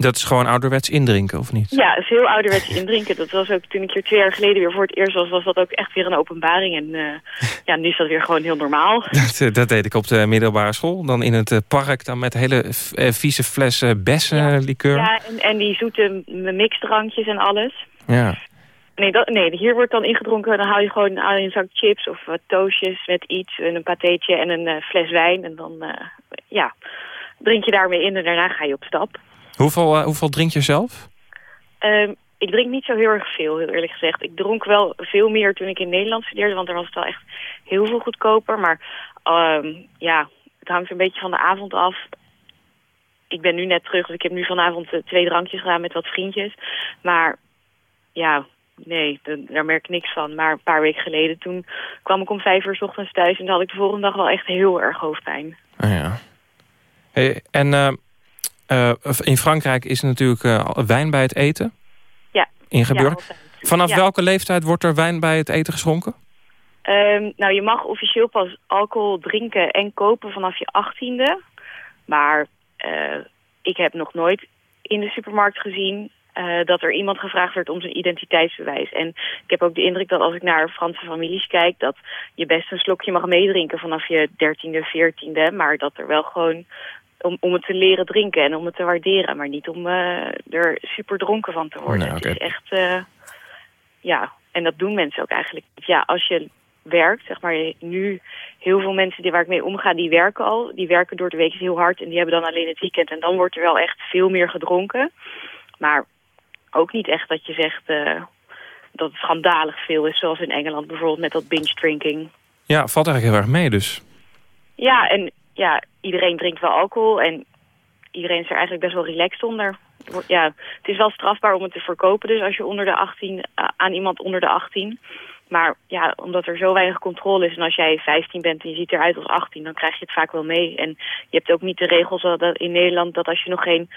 Dat is gewoon ouderwets indrinken, of niet? Ja, het is heel ouderwets (laughs) indrinken. Dat was ook toen ik hier twee jaar geleden weer voor het eerst was, was dat ook echt weer een openbaring. En eh, (laughs) ja, nu is dat weer gewoon heel normaal. (laughs) Dat, eh, dat deed ik op de middelbare school. Dan in het eh, park dan met hele vieze flessen bessenlikeur. Ja. Ja, en, en die zoete mixdrankjes en alles. ja. Nee, dat, nee, hier wordt dan ingedronken. Dan haal je gewoon een zak chips of wat toastjes met iets. En een patéetje en een eh, fles wijn. En dan, eh, ja. drink je daarmee in en daarna ga je op stap. Hoeveel, eh, hoeveel drink je zelf? Ehm, ik drink niet zo heel erg veel, heel eerlijk gezegd. Ik dronk wel veel meer toen ik in Nederland studeerde, want er was het wel echt heel veel goedkoper. Maar ehm, ja, het hangt een beetje van de avond af. Ik ben nu net terug, dus ik heb nu vanavond twee drankjes gedaan met wat vriendjes. Maar ja, nee, da- daar merk ik niks van. Maar een paar weken geleden, toen kwam ik om vijf uur 's ochtends thuis... en dan had ik de volgende dag wel echt heel erg hoofdpijn. Ah, ja. Hey, en eh, eh, in Frankrijk is er natuurlijk eh, wijn bij het eten Ja. ingebeurd. Ja. Vanaf Ja. welke leeftijd wordt er wijn bij het eten geschonken? Ehm, nou, je mag officieel pas alcohol drinken en kopen vanaf je achttiende. Maar ik heb nog nooit in de supermarkt gezien eh, dat er iemand gevraagd werd om zijn identiteitsbewijs. En ik heb ook de indruk dat als ik naar Franse families kijk... dat je best een slokje mag meedrinken vanaf je dertiende, veertiende. Maar dat er wel gewoon om, om het te leren drinken en om het te waarderen. Maar niet om eh, er super dronken van te worden. Nee, Het oké. is echt... eh, ja, en dat doen mensen ook eigenlijk. Ja, als je werkt, zeg maar, nu heel veel mensen die waar ik mee omga, die werken al. Die werken door de week heel hard en die hebben dan alleen het weekend. En dan wordt er wel echt veel meer gedronken. Maar ook niet echt dat je zegt eh, dat het schandalig veel is, zoals in Engeland bijvoorbeeld met dat binge drinking. Ja, valt eigenlijk heel erg mee dus. Ja, en ja, iedereen drinkt wel alcohol en iedereen is er eigenlijk best wel relaxed onder. Ja, het is wel strafbaar om het te verkopen, dus als je onder de 18, eh, aan iemand onder de 18. Maar ja, omdat er zo weinig controle is en als jij 15 bent en je ziet eruit als 18, dan krijg je het vaak wel mee. En je hebt ook niet de regels in Nederland dat als je nog geen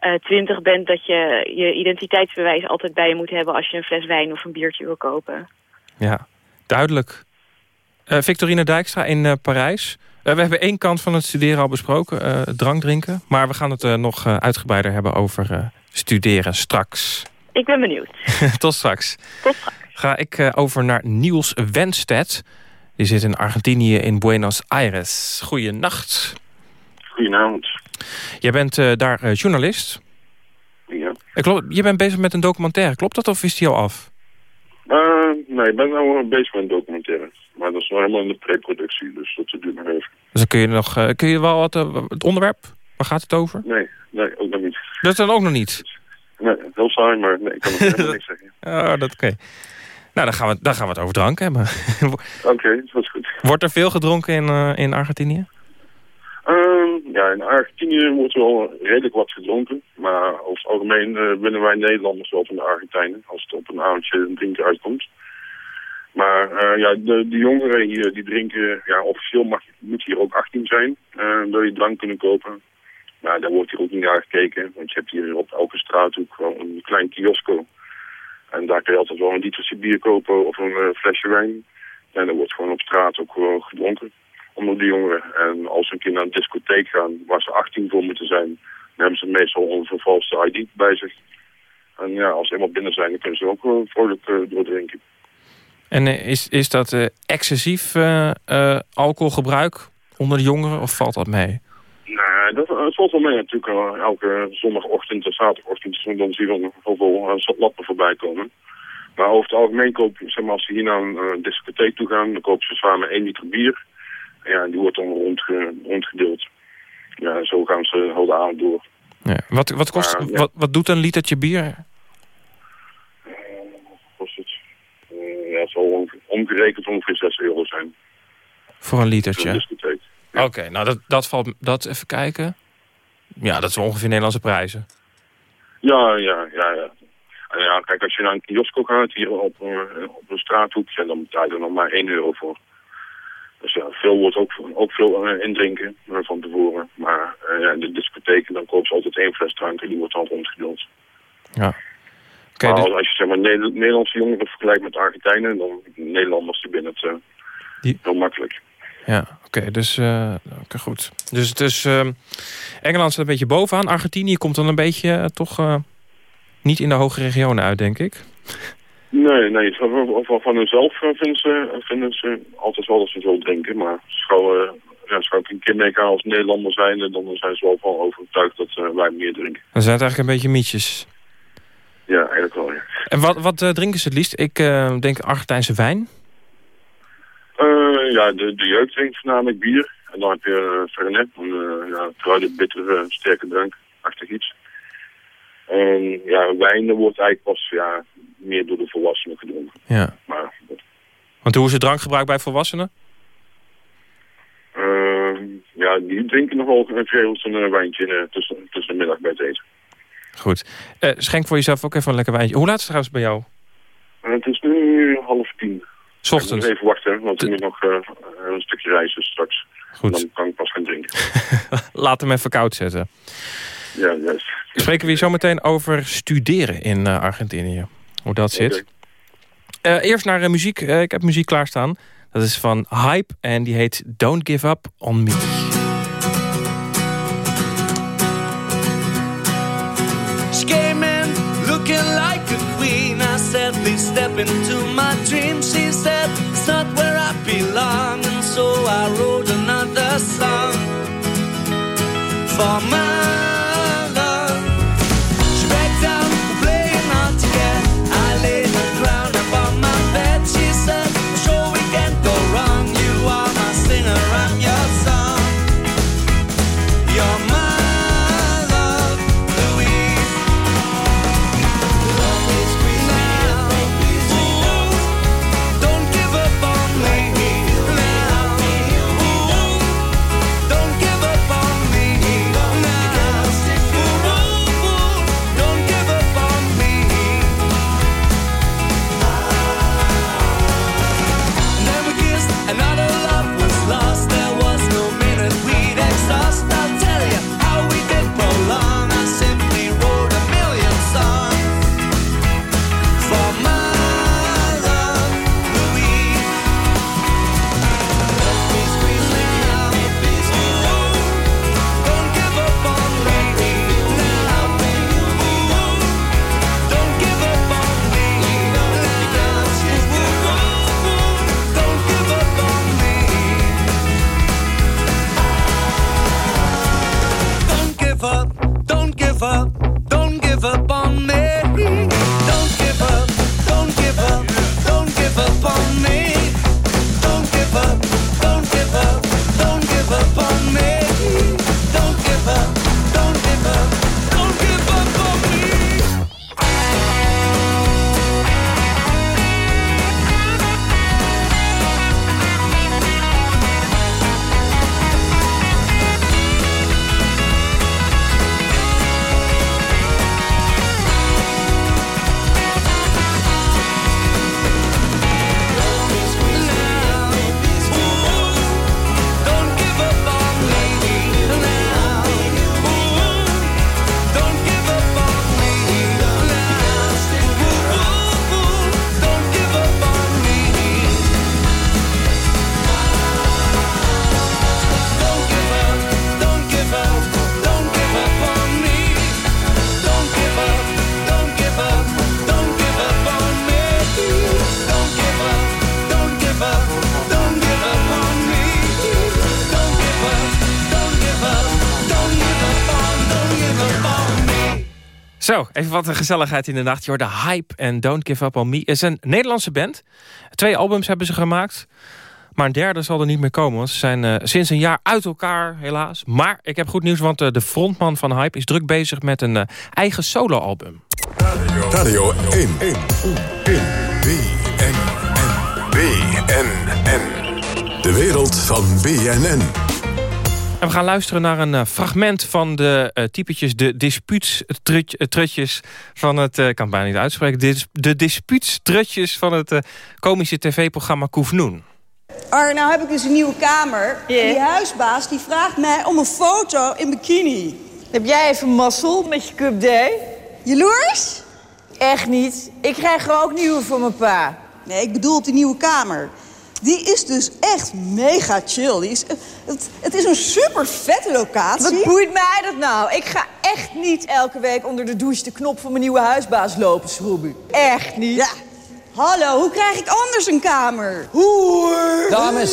eh 20 bent, dat je je identiteitsbewijs altijd bij je moet hebben als je een fles wijn of een biertje wil kopen. Ja, duidelijk. Eh, Victorine Dijkstra in eh, Parijs. Eh, we hebben één kant van het studeren al besproken, eh, drank drinken. Maar we gaan het eh, nog eh, uitgebreider hebben over eh, studeren straks. Ik ben benieuwd. (laughs) Tot straks. Tot straks. Ga ik eh, over naar Niels Wenstedt. Die zit in Argentinië in Buenos Aires. Goeienacht. Goedenavond. Jij bent eh, daar eh, journalist. Ja. Eh, klopt, je bent bezig met een documentaire. Klopt dat of is die al af? Eh, nee, ik ben nou bezig met een documentaire. Maar dat is nog helemaal in de preproductie, dus dat duurt nog even. Dus dan kun je nog. eh, kun je wel wat. eh, het onderwerp? Waar gaat het over? Nee, nee, ook nog niet. Dat is dan ook nog niet. Nee, heel saai, maar nee, ik kan nog helemaal (laughs) niks zeggen. Oh, dat oké. Nou, dan gaan, we, dan gaan we het over drank hebben. Oké, dat is goed. Wordt er veel gedronken in, eh, in Argentinië? In Argentinië wordt wel redelijk wat gedronken. Maar over het algemeen eh, winnen wij Nederlanders wel van de Argentijnen. Als het op een avondje drinken uitkomt. Maar eh, ja, de, de jongeren hier die drinken, ja, officieel mag, moet hier ook 18 zijn. eh wil je drank kunnen kopen. Maar daar wordt hier ook niet naar gekeken. Want je hebt hier op elke straathoek wel een klein kiosco. En daar kun je altijd wel een litertje bier kopen of een flesje wijn. En er wordt gewoon op straat ook gewoon gedronken onder de jongeren. En als ze een keer naar een discotheek gaan waar ze 18 voor moeten zijn, dan hebben ze meestal een vervalste ID bij zich. En ja, als ze eenmaal binnen zijn, dan kunnen ze ook wel vrolijk eh, doordrinken. En eh, is, is dat eh, excessief eh, eh, alcoholgebruik onder de jongeren of valt dat mee? Nou, dat uh, valt wel mee natuurlijk. eh, elke zondagochtend en zaterdagochtend dan zie je wel heel veel uh, lappen voorbij komen. Maar over het algemeen zeg maar, als ze hier naar een uh, discotheek toe gaan, dan kopen ze samen één liter bier. Ja, die wordt dan rondge, rondgedeeld. Ja, zo gaan ze de hele avond door. Ja. Wat, wat, kost, Maar, ja. wat, wat doet een litertje bier? Uh, kost het? Uh, ja, het zal omgerekend ongeveer 6 euro zijn. Voor een Een litertje? Oké, nou dat, dat valt... Dat even kijken. Ja, dat is ongeveer Nederlandse prijzen. Ja, ja, ja, ja. En ja, kijk, als je naar een kiosco gaat hier op, op een straathoek, ja, dan betaal je er nog maar 1 euro voor. Dus ja, veel wordt ook, ook veel uh, indrinken uh, van tevoren. Maar uh, ja, in de discotheken dan koop je altijd één fles drank en die wordt dan rondgedeeld. Ja. Okay, maar dus... als je zeg maar Neder Nederlandse jongeren vergelijkt met Argentijnen, dan Nederlanders die binnen het die... heel makkelijk. Ja, oké, okay, dus uh, okay, goed. Dus, dus uh, Engeland staat een beetje bovenaan. Argentinië komt dan een beetje uh, toch niet in de hoge regionen uit, denk ik. Nee, nee. Van, van, van hunzelf vinden ze, vinden ze altijd wel dat ze zo drinken. Maar zou, ja, zou ik een keer meegaan als Nederlander zijn, dan zijn ze wel van overtuigd dat uh, wij meer drinken. Dan zijn het eigenlijk een beetje mietjes. Ja, eigenlijk wel, ja. En wat, wat uh, drinken ze het liefst? Ik uh, denk Argentijnse wijn. Ja, de, de jeugd drinkt voornamelijk bier. En dan heb je Fernet, een ja, kruiden, bittere, sterke drank, achtig iets. En ja, wijn wordt eigenlijk pas ja, meer door de volwassenen gedronken. Ja. Maar, Want hoe is het drankgebruik bij volwassenen? uh, ja, die drinken nog wel geregeld een uh, wijntje uh, tussen, tussen de middag bij het eten. Goed. Uh, schenk voor jezelf ook even een lekker wijntje. Hoe laat is het trouwens bij jou? het is nu half tien. Ochtends? Even wachten, want er moet nog een stukje reizen straks. Goed. Dan kan ik pas gaan drinken. (laughs) Laat hem even koud zetten. Ja, juist. Spreken we hier zo meteen over studeren in Argentinië. Hoe dat zit. Uh, eerst naar uh, muziek. ik heb muziek klaarstaan. Dat is van Hype en die heet Don't Give Up On Me. She came in looking like a queen. I said, please step into my dream. She said, it's not where I belong. And so I wrote another song Even wat een gezelligheid in de nacht. Je de Hype en Don't Give Up On Me. Is een Nederlandse band. Twee albums hebben ze gemaakt. Maar een derde zal er niet meer komen. Ze zijn uh, sinds een jaar uit elkaar, helaas. Maar ik heb goed nieuws, want uh, de frontman van Hype... is druk bezig met een uh, eigen soloalbum. Radio, Radio 1. 1. 1. BNN. BNN. De wereld van BNN. En we gaan luisteren naar een uh, fragment van de uh, typetjes... de dispuutstrutjes van het... Uh, ik kan het bijna niet uitspreken. De, de dispuutstrutjes van het komische tv-programma Koefnoen. Ar, nou heb ik dus een nieuwe kamer. Yeah. En die huisbaas die vraagt mij om een foto in bikini. Heb jij even mazzel met je cup day? Jaloers? Echt niet. Ik krijg er ook nieuwe voor mijn pa. Nee, ik bedoel op die nieuwe kamer. Die is dus echt mega chill. Die is, het, het is een super vette locatie. Wat boeit mij dat nou? Ik ga echt niet elke week onder de douche de knop van mijn nieuwe huisbaas lopen schroeven. Echt niet. Ja. Hallo, hoe krijg ik anders een kamer? Hoe? Dames.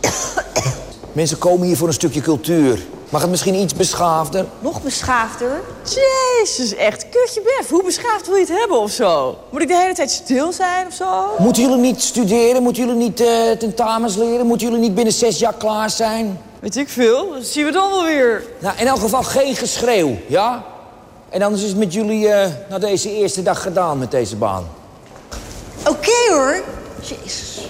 (coughs) Mensen komen hier voor een stukje cultuur. Mag het misschien iets beschaafder? Nog beschaafder? Jezus, echt kutje bef. Hoe beschaafd wil je het hebben of zo? Moet ik de hele tijd stil zijn of zo? Moeten jullie niet studeren? Moeten jullie niet eh, tentamens leren? Moeten jullie niet binnen zes jaar klaar zijn? Weet ik veel. Dat zien we dan wel weer. Nou, in elk geval geen geschreeuw, ja? En anders is het met jullie uh, na deze eerste dag gedaan met deze baan. Oké hoor. Jezus.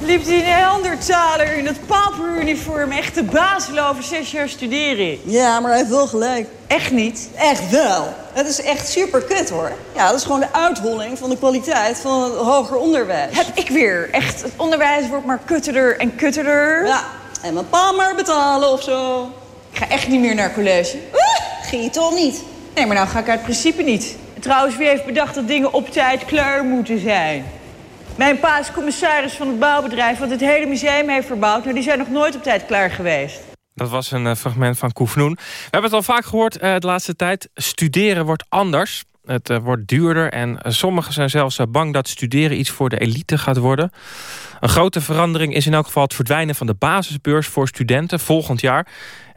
Liep die Neandertaler in het paperuniform echt de bazel over zes jaar studeren? Ja, maar hij heeft wel gelijk. Echt niet? Echt wel. Het is echt super kut hoor. Ja, dat is gewoon de uitholling van de kwaliteit van het hoger onderwijs. Heb ik weer. Echt, het onderwijs wordt maar kutterder en kutterder. Ja, en mijn pa maar betalen of zo. Ik ga echt niet meer naar college. Uh, ging je toch niet? Nee, maar nou ga ik uit principe niet. Trouwens, wie heeft bedacht dat dingen op tijd klaar moeten zijn? Mijn pa is commissaris van het bouwbedrijf... wat het hele museum heeft verbouwd. Nou, die zijn nog nooit op tijd klaar geweest. Dat was een uh, fragment van Koefnoen. We hebben het al vaak gehoord uh, de laatste tijd. Studeren wordt anders. Het uh, wordt duurder en sommigen zijn zelfs bang dat studeren iets voor de elite gaat worden. Een grote verandering is in elk geval het verdwijnen van de basisbeurs voor studenten volgend jaar.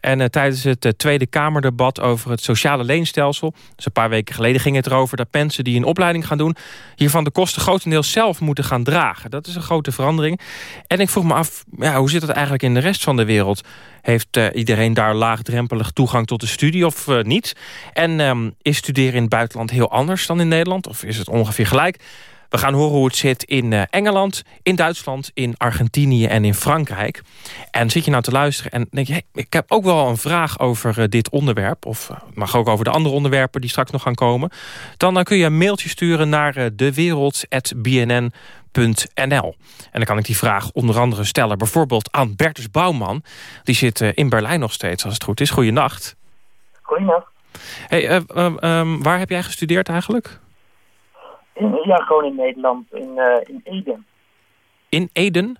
En uh, tijdens het uh, Tweede Kamerdebat over het sociale leenstelsel... dus een paar weken geleden ging het erover dat mensen die een opleiding gaan doen... hiervan de kosten grotendeels zelf moeten gaan dragen. Dat is een grote verandering. En ik vroeg me af, ja, hoe zit het eigenlijk in de rest van de wereld? Heeft uh, iedereen daar laagdrempelig toegang tot de studie of niet? En um, is studeren in het buitenland heel anders dan in Nederland? Of is het ongeveer gelijk? We gaan horen hoe het zit in uh, Engeland, in Duitsland, in Argentinië en in Frankrijk. En zit je nou te luisteren en denk je... Hey, ik heb ook wel een vraag over uh, dit onderwerp... of uh, mag ook over de andere onderwerpen die straks nog gaan komen... dan kun je een mailtje sturen naar dewereld.bnn.nl. En dan kan ik die vraag onder andere stellen... bijvoorbeeld aan Bertus Bouwman. Die zit in Berlijn nog steeds, als het goed is. Goeienacht. Goeienacht. Hey, um, waar heb jij gestudeerd eigenlijk? Ja, gewoon in Nederland, in, uh, in Ede. In Eden?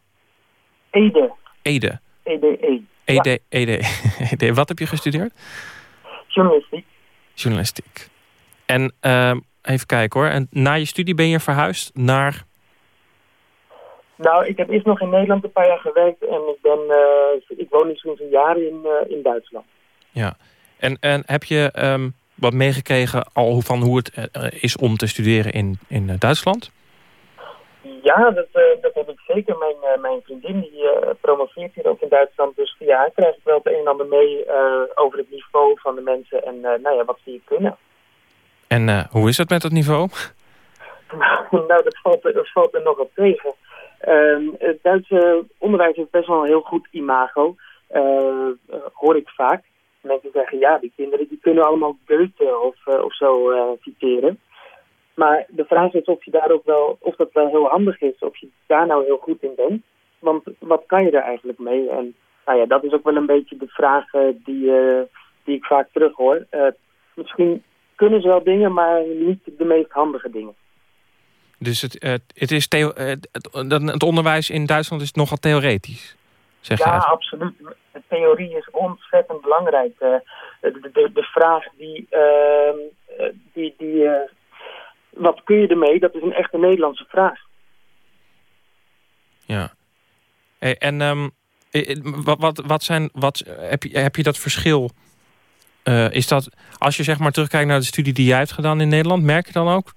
Ede. Ede. EDE. Ede, ja. Ede. Ede. (laughs) Wat heb je gestudeerd? Journalistiek. Journalistiek. En uh, even kijken hoor. En na je studie ben je verhuisd naar... Nou, ik heb eerst nog in Nederland een paar jaar gewerkt. En ik, ben, uh, ik woon nu sinds een jaar in, uh, in Duitsland. Ja. En, en heb je... Um, wat meegekregen al van hoe het uh, is om te studeren in, in uh, Duitsland? Ja, dat, uh, dat heb ik zeker. Mijn, mijn vriendin die promoveert hier ook in Duitsland. Dus via haar krijg ik wel het een en ander mee over het niveau van de mensen en nou ja, wat ze hier kunnen. En hoe is het met het niveau? (laughs) nou, dat valt, dat valt er nogal tegen. Ehm, het Duitse onderwijs heeft best wel een heel goed imago, hoor ik vaak mensen zeggen, ja, die kinderen die kunnen allemaal Goethe of, uh, of zo uh, citeren. Maar de vraag is of, je daar ook wel, of dat wel heel handig is, of je daar nou heel goed in bent. Want wat kan je daar eigenlijk mee? En nou ja, dat is ook wel een beetje de vraag die, uh, die ik vaak terug hoor. Uh, misschien kunnen ze wel dingen, maar niet de meest handige dingen. Dus het, het, is het, het onderwijs in Duitsland is nogal theoretisch? Zeg ja, absoluut. De theorie is ontzettend belangrijk. Uh, de, de, de, vraag die, uh, die, die uh, wat kun je ermee, dat is een echte Nederlandse vraag. Ja. Hey, en um, wat, wat, wat zijn, wat, heb, je, heb je dat verschil uh, is dat, als je zeg maar terugkijkt naar de studie die jij hebt gedaan in Nederland, merk je dan ook?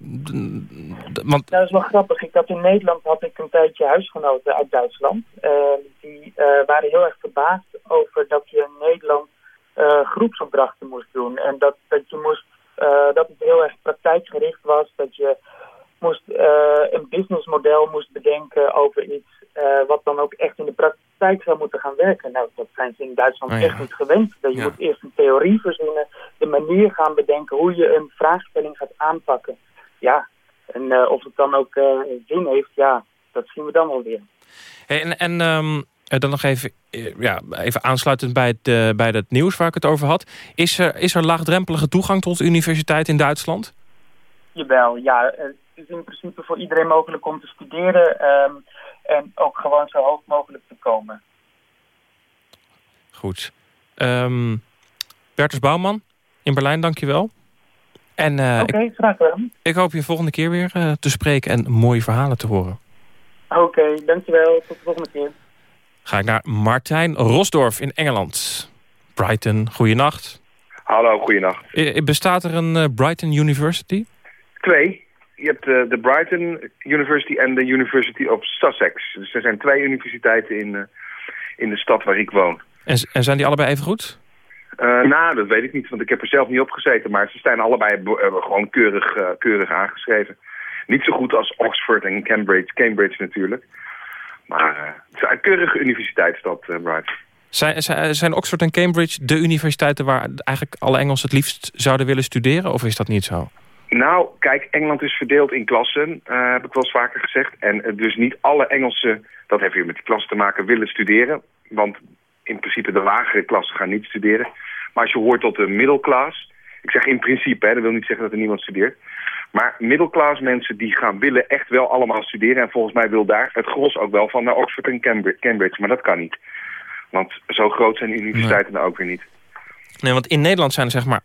Want... Dat is wel grappig. Ik had in Nederland had ik een tijdje huisgenoten uit Duitsland. Uh, die uh, waren heel erg verbaasd over dat je in Nederland groepsopdrachten moest doen. En dat, dat, je moest, dat het heel erg praktijkgericht was. Dat je moest, een businessmodel moest bedenken over iets wat dan ook echt in de praktijk zou moeten gaan werken. Nou, dat zijn ze in Duitsland oh, ja. echt niet gewend. Dat je ja. moet eerst een theorie verzinnen, de manier gaan bedenken hoe je een vraagstelling gaat aanpakken. Ja, en uh, of het dan ook uh, zin heeft, ja, dat zien we dan wel weer. Hey, en en um, dan nog even, ja, even aansluitend bij het, bij het nieuws waar ik het over had. Is er, is er laagdrempelige toegang tot de universiteit in Duitsland? Jawel, ja. Het is in principe voor iedereen mogelijk om te studeren. Um, en ook gewoon zo hoog mogelijk te komen. Goed. Um, Bertus Bouwman in Berlijn, dankjewel. En uh, Oké, okay, graag gedaan. Ik hoop je volgende keer weer uh, te spreken en mooie verhalen te horen. Oké, okay, dankjewel. Tot de volgende keer. Ga ik naar Martijn Rosdorf in Engeland. Brighton, goeienacht. Hallo, goeienacht. I- Bestaat er een eh, Brighton University? Twee. Je hebt eh, de Brighton University en de University of Sussex. Dus er zijn twee universiteiten in, eh, in de stad waar ik woon. En, en zijn die allebei even goed? Eh, nou, dat weet ik niet, want ik heb er zelf niet op gezeten. Maar ze zijn allebei gewoon keurig, keurig aangeschreven. Niet zo goed als Oxford en Cambridge, Cambridge natuurlijk. Maar het is een keurige universiteitsstad, Brighton. Zijn, zijn zijn Oxford en Cambridge de universiteiten... waar eigenlijk alle Engels het liefst zouden willen studeren? Of is dat niet zo? Nou, kijk, Engeland is verdeeld in klassen, eh, heb ik wel eens vaker gezegd. En eh, dus niet alle Engelsen, dat heeft weer met die klassen te maken, willen studeren. Want in principe de lagere klassen gaan niet studeren. Maar als je hoort tot de middelklas, ik zeg in principe, hè, dat wil niet zeggen dat er niemand studeert. Maar middelklas mensen die gaan willen echt wel allemaal studeren. En volgens mij wil daar het gros ook wel van naar Oxford en Cambri- Cambridge. Maar dat kan niet. Want zo groot zijn de universiteiten nou ook weer niet. Nee, want in Nederland zijn er zeg maar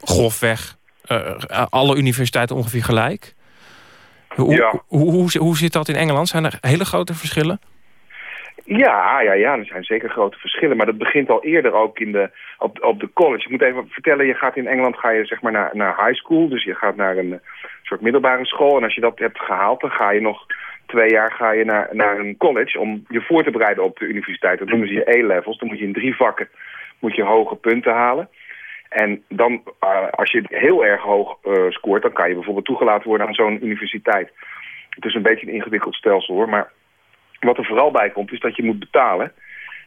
grofweg alle universiteiten ongeveer gelijk. Hoe, Ja. hoe, hoe, hoe zit dat in Engeland? Zijn er hele grote verschillen? Ja, ja, ja, er zijn zeker grote verschillen. Maar dat begint al eerder ook in de, op, op de college. Ik moet even vertellen, je gaat in Engeland ga je zeg maar naar, naar high school. Dus je gaat naar een eh, soort middelbare school. En als je dat hebt gehaald, dan ga je nog twee jaar ga je naar, naar een college... om je voor te bereiden op de universiteit. Dat noemen ze je A-levels. Dan moet je in drie vakken moet je hoge punten halen. En dan, eh, als je heel erg hoog eh, scoort... dan kan je bijvoorbeeld toegelaten worden aan zo'n universiteit. Het is een beetje een ingewikkeld stelsel hoor, maar wat er vooral bij komt is dat je moet betalen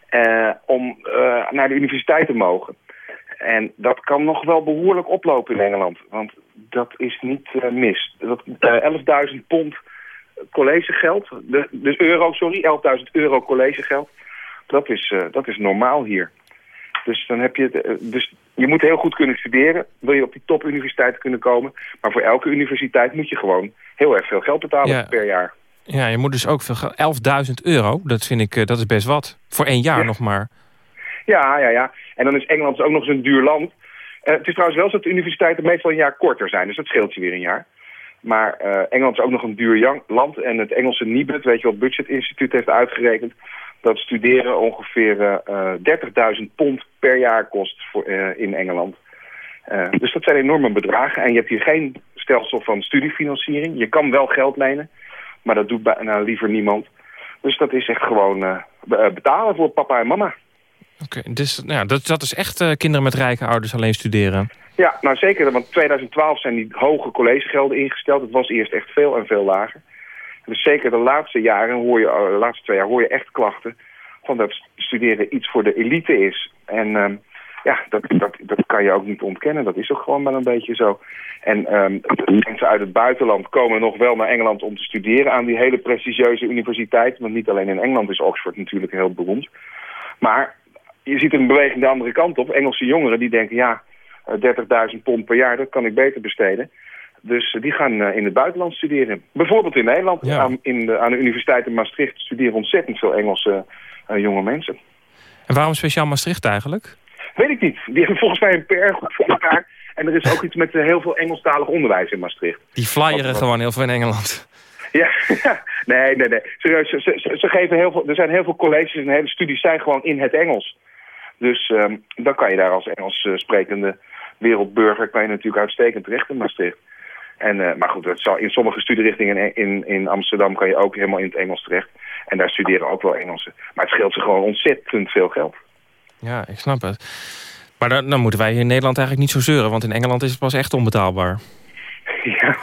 eh, om naar de universiteit te mogen. En dat kan nog wel behoorlijk oplopen in Engeland, want dat is niet mis. Dat, eh 11.000 pond collegegeld, dus euro, sorry, 11.000 euro collegegeld, dat is, dat is normaal hier. Dus, dan heb je, dus je moet heel goed kunnen studeren, wil je op die topuniversiteit kunnen komen. Maar voor elke universiteit moet je gewoon heel erg veel geld betalen Ja. per jaar. Ja, je moet dus ook veel geld. 11.000 euro, dat vind ik, eh, dat is best wat. Voor één jaar Ja. nog maar. Ja, ja, ja. En dan is Engeland ook nog eens een duur land. Eh, het is trouwens wel zo dat de universiteiten meestal een jaar korter zijn. Dus dat scheelt je weer een jaar. Maar eh, Engeland is ook nog een duur land. En het Engelse NIBUD, weet je wat, Budget Instituut heeft uitgerekend... dat studeren ongeveer eh, eh, 30.000 pond per jaar kost voor, eh, in Engeland. Eh, dus dat zijn enorme bedragen. En je hebt hier geen stelsel van studiefinanciering. Je kan wel geld lenen, maar dat doet bijna liever niemand. Dus dat is echt gewoon eh, be- eh, betalen voor papa en mama. Oké, dus nou, ja, dat, dat is echt eh, kinderen met rijke ouders alleen studeren. Ja, nou zeker, want 2012 zijn die hoge collegegelden ingesteld. Het was eerst echt veel en veel lager. Dus zeker de laatste jaren hoor je, eh, de laatste twee jaar hoor je echt klachten van dat studeren iets voor de elite is. En ehm, ja, dat, dat, dat kan je ook niet ontkennen. Dat is ook gewoon wel een beetje zo. En ehm, mensen uit het buitenland komen nog wel naar Engeland om te studeren aan die hele prestigieuze universiteit. Want niet alleen in Engeland is Oxford natuurlijk heel beroemd. Maar je ziet een beweging de andere kant op. Engelse jongeren die denken, ja, eh, 30.000 pond per jaar, dat kan ik beter besteden. Dus eh, die gaan eh, in het buitenland studeren. Bijvoorbeeld in Nederland. Aan, in de, aan de Universiteit in Maastricht studeren ontzettend veel Engelse eh, jonge mensen. En waarom speciaal Maastricht eigenlijk? Weet ik niet. (laughs) Die hebben volgens mij een PR goed voor elkaar. En er is ook iets met heel veel Engelstalig onderwijs in Maastricht. Die flyeren Wat- gewoon heel veel in Engeland. (laughs) Ja, (laughs) nee, nee, nee. Serieus, ze, ze, ze geven heel veel, er zijn heel veel colleges en hele studies zijn gewoon in het Engels. Dus ehm, dan kan je daar als Engels sprekende wereldburger kan je natuurlijk uitstekend terecht in Maastricht. En, eh, maar goed, dat zal, in sommige studierichtingen in, in, Amsterdam kan je ook helemaal in het Engels terecht. En daar studeren ook wel Engelsen. Maar het scheelt ze gewoon ontzettend veel geld. Ja, ik snap het. Maar dan, dan moeten wij hier in Nederland eigenlijk niet zo zeuren... want in Engeland is het pas echt onbetaalbaar. (laughs) Ja,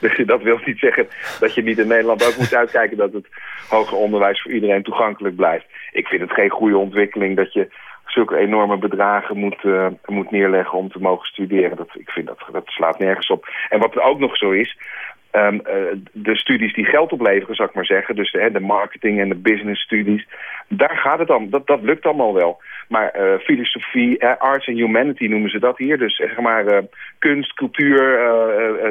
dus dat wil niet zeggen dat je niet in Nederland ook moet uitkijken dat het hoger onderwijs voor iedereen toegankelijk blijft. Ik vind het geen goede ontwikkeling dat je zulke enorme bedragen moet, eh, moet neerleggen om te mogen studeren. Dat, ik vind dat, dat slaat nergens op. En wat er ook nog zo is, ehm, eh, de studies die geld opleveren, zou ik maar zeggen, dus de, de marketing en de business studies, daar gaat het om. Dat, dat lukt allemaal wel. Maar eh, filosofie, arts en humanity noemen ze dat hier. Dus zeg maar kunst, cultuur,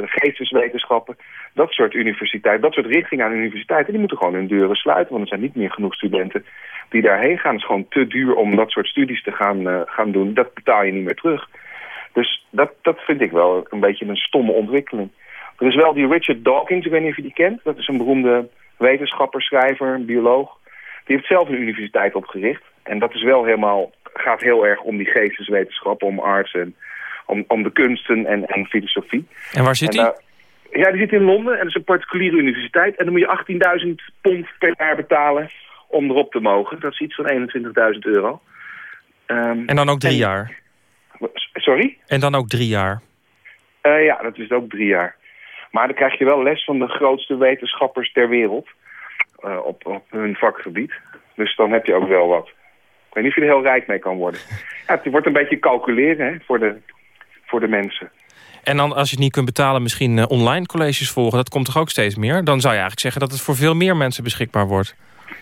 geesteswetenschappen. Dat soort universiteiten, dat soort richtingen aan universiteiten... die moeten gewoon hun deuren sluiten. Want er zijn niet meer genoeg studenten die daarheen gaan. Het is gewoon te duur om dat soort studies te gaan, eh, gaan doen. Dat betaal je niet meer terug. Dus dat, dat vind ik wel een beetje een stomme ontwikkeling. Er is wel die Richard Dawkins, ik weet niet of je die kent. Dat is een beroemde wetenschapper, schrijver, bioloog. Die heeft zelf een universiteit opgericht. En dat is wel helemaal gaat heel erg om die geesteswetenschappen, om arts en om, om de kunsten en, en filosofie. En waar zit hij? Ja, die zit in Londen en dat is een particuliere universiteit. En dan moet je 18.000 pond per jaar betalen om erop te mogen. Dat is iets van 21.000 euro. Ehm, En dan ook drie en- jaar. Sorry? En dan ook drie jaar. Eh, ja, dat is ook drie jaar. Maar dan krijg je wel les van de grootste wetenschappers ter wereld. eh, op, op hun vakgebied. Dus dan heb je ook wel wat. Ik weet niet of je er heel rijk mee kan worden. Ja, het wordt een beetje calculeren hè, voor, de, voor de mensen. En dan als je het niet kunt betalen, misschien eh, online colleges volgen. Dat komt toch ook steeds meer? Dan zou je eigenlijk zeggen dat het voor veel meer mensen beschikbaar wordt.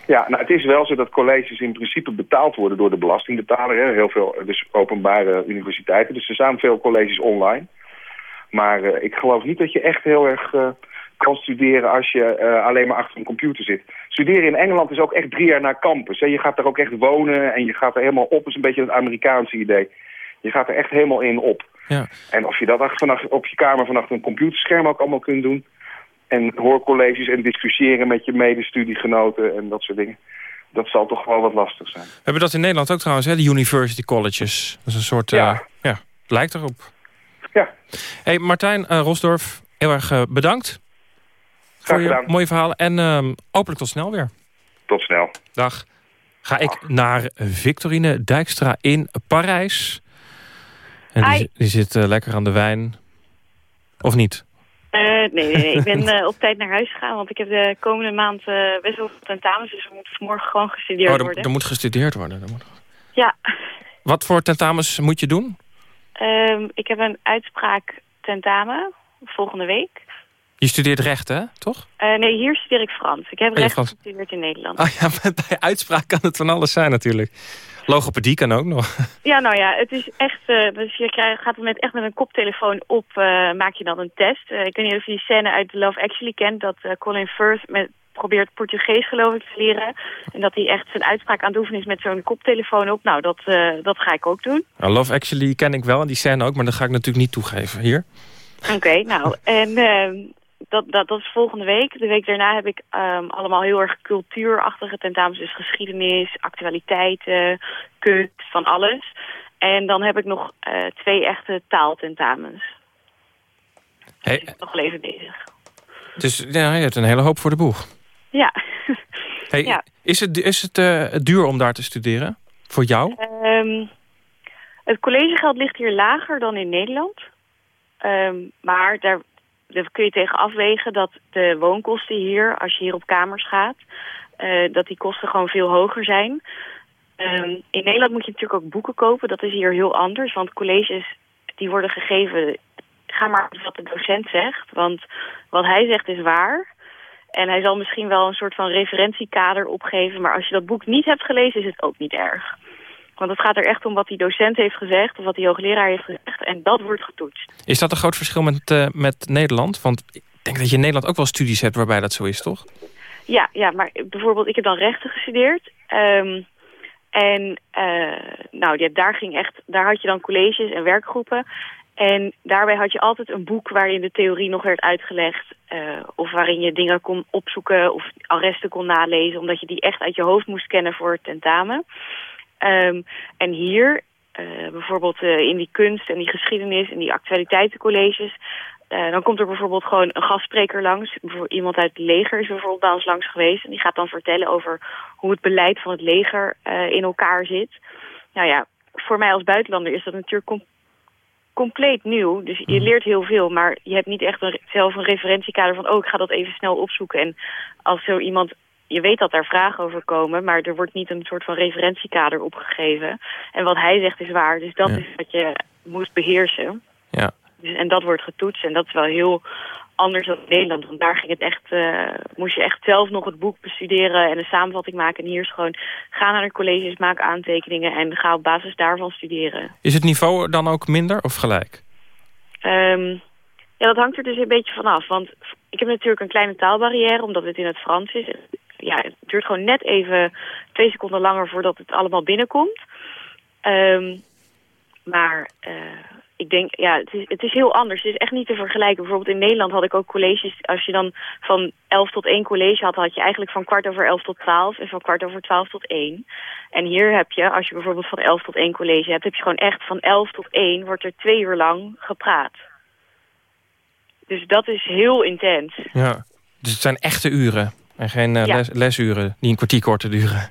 Ja, nou, het is wel zo dat colleges in principe betaald worden door de belastingbetaler. Hè. Heel veel, dus openbare universiteiten. Dus er staan veel colleges online. Maar eh, ik geloof niet dat je echt heel erg eh, kan studeren als je alleen maar achter een computer zit. Studeren in Engeland is ook echt drie jaar naar campus. Hè. Je gaat daar ook echt wonen en je gaat er helemaal op. Dat is een beetje het Amerikaanse idee. Je gaat er echt helemaal in op. Ja. En of je dat vanaf, op je kamer vanaf een computerscherm ook allemaal kunt doen. En hoorcolleges en discussiëren met je medestudiegenoten en dat soort dingen. Dat zal toch wel wat lastig zijn. We hebben dat in Nederland ook trouwens, hè? de university colleges. Dat is een soort... eh, Ja. ja, lijkt erop. Ja. hey, Martijn eh, Rosdorf, heel erg eh, bedankt. voor je gedaan. mooie verhalen. En ehm, hopelijk tot snel weer. Tot snel. Dag. Ga ik naar Victorine Dijkstra in Parijs. En die, zit eh, lekker aan de wijn. Of niet? Eh, nee, nee, nee, ik ben eh, op tijd naar huis gegaan, want ik heb de komende maand best wel veel tentamens, dus er moet vanmorgen gewoon gestudeerd Oh, er, worden. er moet gestudeerd worden. Er moet... Ja, Wat voor tentamens moet je doen? Ehm, ik heb een uitspraak tentamen volgende week. Je studeert rechten, hè? toch? Nee, hier studeer ik Frans. Ik heb Oh, recht Frans. gestudeerd in Nederland. Oh ja, maar (laughs) bij uitspraak kan het van alles zijn natuurlijk. Logopedie kan ook nog. (laughs) Ja, nou ja, het is echt. eh, dus je krijgt, gaat met, echt met een koptelefoon op, eh, maak je dan een test. Eh, ik weet niet of je die scène uit Love Actually kent, dat Colin Firth met, probeert Portugees geloof ik te leren. En dat hij echt zijn uitspraak aan het oefenen is met zo'n koptelefoon op. Nou, dat, dat ga ik ook doen. Nou, Love Actually ken ik wel en die scène ook, maar dat ga ik natuurlijk niet toegeven. Hier. Oké, nou, en ehm, dat, dat, dat is volgende week. De week daarna heb ik ehm, allemaal heel erg cultuurachtige tentamens. Dus geschiedenis, actualiteiten, kunst, van alles. En dan heb ik nog eh, twee echte taaltentamens. Hey, Ik ben nog even bezig. dus ja, je hebt een hele hoop voor de boeg. Ja. (laughs) Hey, Ja. Is het, is het eh, duur om daar te studeren? Voor jou? Ehm, het collegegeld ligt hier lager dan in Nederland. Ehm, maar daar, daar kun je tegen afwegen dat de woonkosten hier, als je hier op kamers gaat, eh, dat die kosten gewoon veel hoger zijn. Ehm, in Nederland moet je natuurlijk ook boeken kopen. Dat is hier heel anders, want colleges die worden gegeven. Ga maar wat de docent zegt, want wat hij zegt is waar. En hij zal misschien wel een soort van referentiekader opgeven. Maar als je dat boek niet hebt gelezen, is het ook niet erg. Want het gaat er echt om wat die docent heeft gezegd... of wat die hoogleraar heeft gezegd. En dat wordt getoetst. Is dat een groot verschil met, eh, met Nederland? Want ik denk dat je in Nederland ook wel studies hebt waarbij dat zo is, toch? Ja, ja, maar bijvoorbeeld, ik heb dan rechten gestudeerd. Ehm, en eh, nou, ja, daar, ging echt, daar had je dan colleges en werkgroepen. En daarbij had je altijd een boek waarin de theorie nog werd uitgelegd. eh, of waarin je dingen kon opzoeken of arresten kon nalezen. Omdat je die echt uit je hoofd moest kennen voor het tentamen. Ehm, en hier, eh, bijvoorbeeld eh, in die kunst en die geschiedenis en die actualiteitencolleges... eh, dan komt er bijvoorbeeld gewoon een gastspreker langs. Iemand uit het leger is bijvoorbeeld bij ons langs geweest. En die gaat dan vertellen over hoe het beleid van het leger in elkaar zit. Nou ja, voor mij als buitenlander is dat natuurlijk com- compleet nieuw. Dus je leert heel veel, maar je hebt niet echt een, zelf een referentiekader van... oh, ik ga dat even snel opzoeken. En als zo iemand... Je weet dat daar vragen over komen, maar er wordt niet een soort van referentiekader opgegeven. En wat hij zegt is waar, dus dat Ja. is wat je moet beheersen. Ja. Dus, en dat wordt getoetst en dat is wel heel anders dan in Nederland. Want daar ging het echt, eh, moest je echt zelf nog het boek bestuderen en een samenvatting maken. En hier is gewoon, ga naar de colleges, maak aantekeningen en ga op basis daarvan studeren. Is het niveau dan ook minder of gelijk? Ehm, ja, dat hangt er dus een beetje vanaf. Want ik heb natuurlijk een kleine taalbarrière, omdat het in het Frans is. Ja, het duurt gewoon net even twee seconden langer voordat het allemaal binnenkomt. Ehm, maar eh, ik denk, ja, het is, het is heel anders. Het is echt niet te vergelijken. Bijvoorbeeld in Nederland had ik ook colleges. Als je dan van 11 tot 1 college had, had je eigenlijk van kwart over 11 tot 12 en van kwart over 12 tot 1. En hier heb je, als je bijvoorbeeld van 11 tot 1 college hebt, heb je gewoon echt van 11 tot 1 wordt er twee uur lang gepraat. Dus dat is heel intens. Ja, dus het zijn echte uren en geen uh, Ja. les, lesuren die een kwartier korter duren.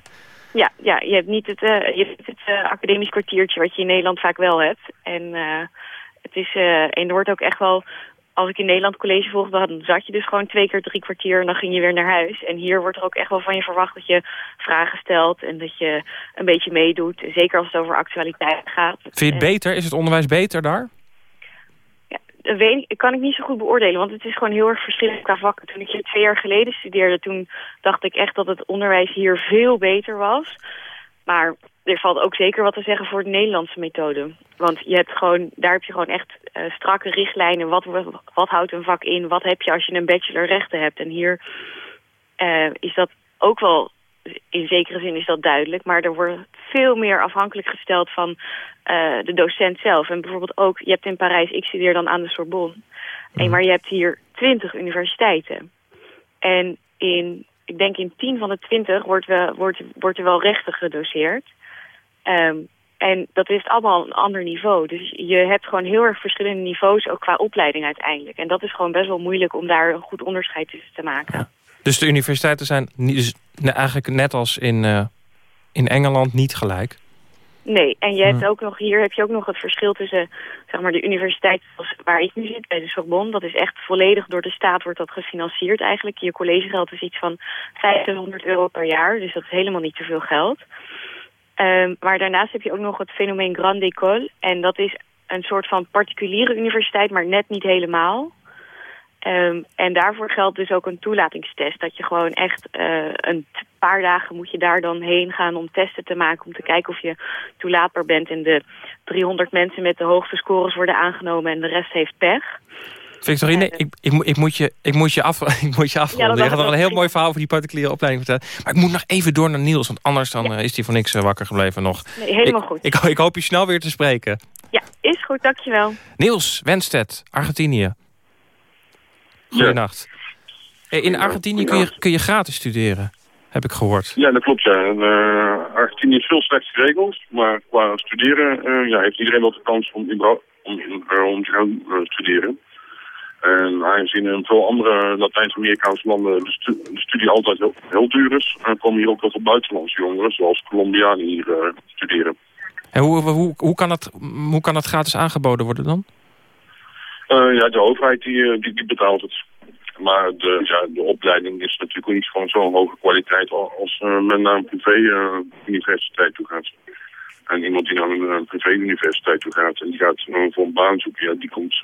Ja, ja je hebt niet het, eh, je hebt het eh, academisch kwartiertje wat je in Nederland vaak wel hebt. En, eh, het is, eh, en er wordt ook echt wel... Als ik in Nederland college volgde, dan zat je dus gewoon twee keer drie kwartier en dan ging je weer naar huis. En hier wordt er ook echt wel van je verwacht dat je vragen stelt en dat je een beetje meedoet. Zeker als het over actualiteit gaat. Vind je het beter? Is het onderwijs beter daar? Weet kan ik niet zo goed beoordelen, want het is gewoon heel erg verschillend qua vakken. Toen ik hier twee jaar geleden studeerde, toen dacht ik echt dat het onderwijs hier veel beter was. Maar er valt ook zeker wat te zeggen voor de Nederlandse methode. Want je hebt gewoon, daar heb je gewoon echt eh, strakke richtlijnen. Wat, wat, wat houdt een vak in? Wat heb je als je een bachelor rechten hebt? En hier eh, is dat ook wel, in zekere zin is dat duidelijk. Maar er wordt veel meer afhankelijk gesteld van eh, de docent zelf. En bijvoorbeeld ook, je hebt in Parijs, ik studeer dan aan de Sorbonne. En, maar je hebt hier twintig universiteiten. En in, ik denk in 10 van de 20 wordt, we, wordt, wordt er wel rechten gedoseerd. Ehm, en dat is allemaal een ander niveau. Dus je hebt gewoon heel erg verschillende niveaus, ook qua opleiding uiteindelijk. En dat is gewoon best wel moeilijk om daar een goed onderscheid tussen te maken. Dus de universiteiten zijn niet, dus eigenlijk net als in, eh, in Engeland niet gelijk. Nee, en je hebt Hm. ook nog, hier heb je ook nog het verschil tussen zeg maar, de universiteit waar ik nu zit, bij de Sorbonne. Dat is echt volledig door de staat wordt dat gefinancierd eigenlijk. Je collegegeld is iets van 1500 euro per jaar, dus dat is helemaal niet te veel geld. Ehm, maar daarnaast heb je ook nog het fenomeen Grande École. En dat is een soort van particuliere universiteit, maar net niet helemaal. Ehm, en daarvoor geldt dus ook een toelatingstest. Dat je gewoon echt eh, een paar dagen moet je daar dan heen gaan om testen te maken. Om te kijken of je toelaatbaar bent. En de 300 mensen met de hoogste scores worden aangenomen en de rest heeft pech. Victorine, ik, ik, moet- ik, moet je, ik moet je, af, (laughs) ik moet je afronden. je gaat nog een heel mooi verhaal over die particuliere opleiding vertellen. Maar ik moet nog even door naar Niels, want anders dan, eh, is hij voor niks eh, wakker gebleven nog. Nee, helemaal ik, goed. Ik, ik hoop je snel weer te spreken. Ja, is goed, dankjewel. Niels Wenstedt, Argentinië. Goedenacht. Eh, In Argentinië kun je, kun je gratis studeren, heb ik gehoord. Ja, dat klopt. Ja. En, eh, Argentinië is veel slecht geregeld, maar qua studeren eh, ja, heeft iedereen wel de kans om, om, eh, om te gaan studeren. En aangezien in veel andere Latijns-Amerikaanse landen de, stu- de studie altijd heel, heel duur is, komen hier ook heel veel buitenlandse jongeren, zoals Colombianen, hier studeren. En hoe, hoe, hoe, kan dat, hoe kan dat gratis aangeboden worden dan? Eh, ja, de overheid die, eh, die, die betaalt het. Maar de, ja, de opleiding is natuurlijk niet van zo'n hoge kwaliteit al- als eh, men naar een privé-universiteit toe gaat. En iemand die naar een privé-universiteit toe gaat en die gaat voor een baan zoeken, ja, die komt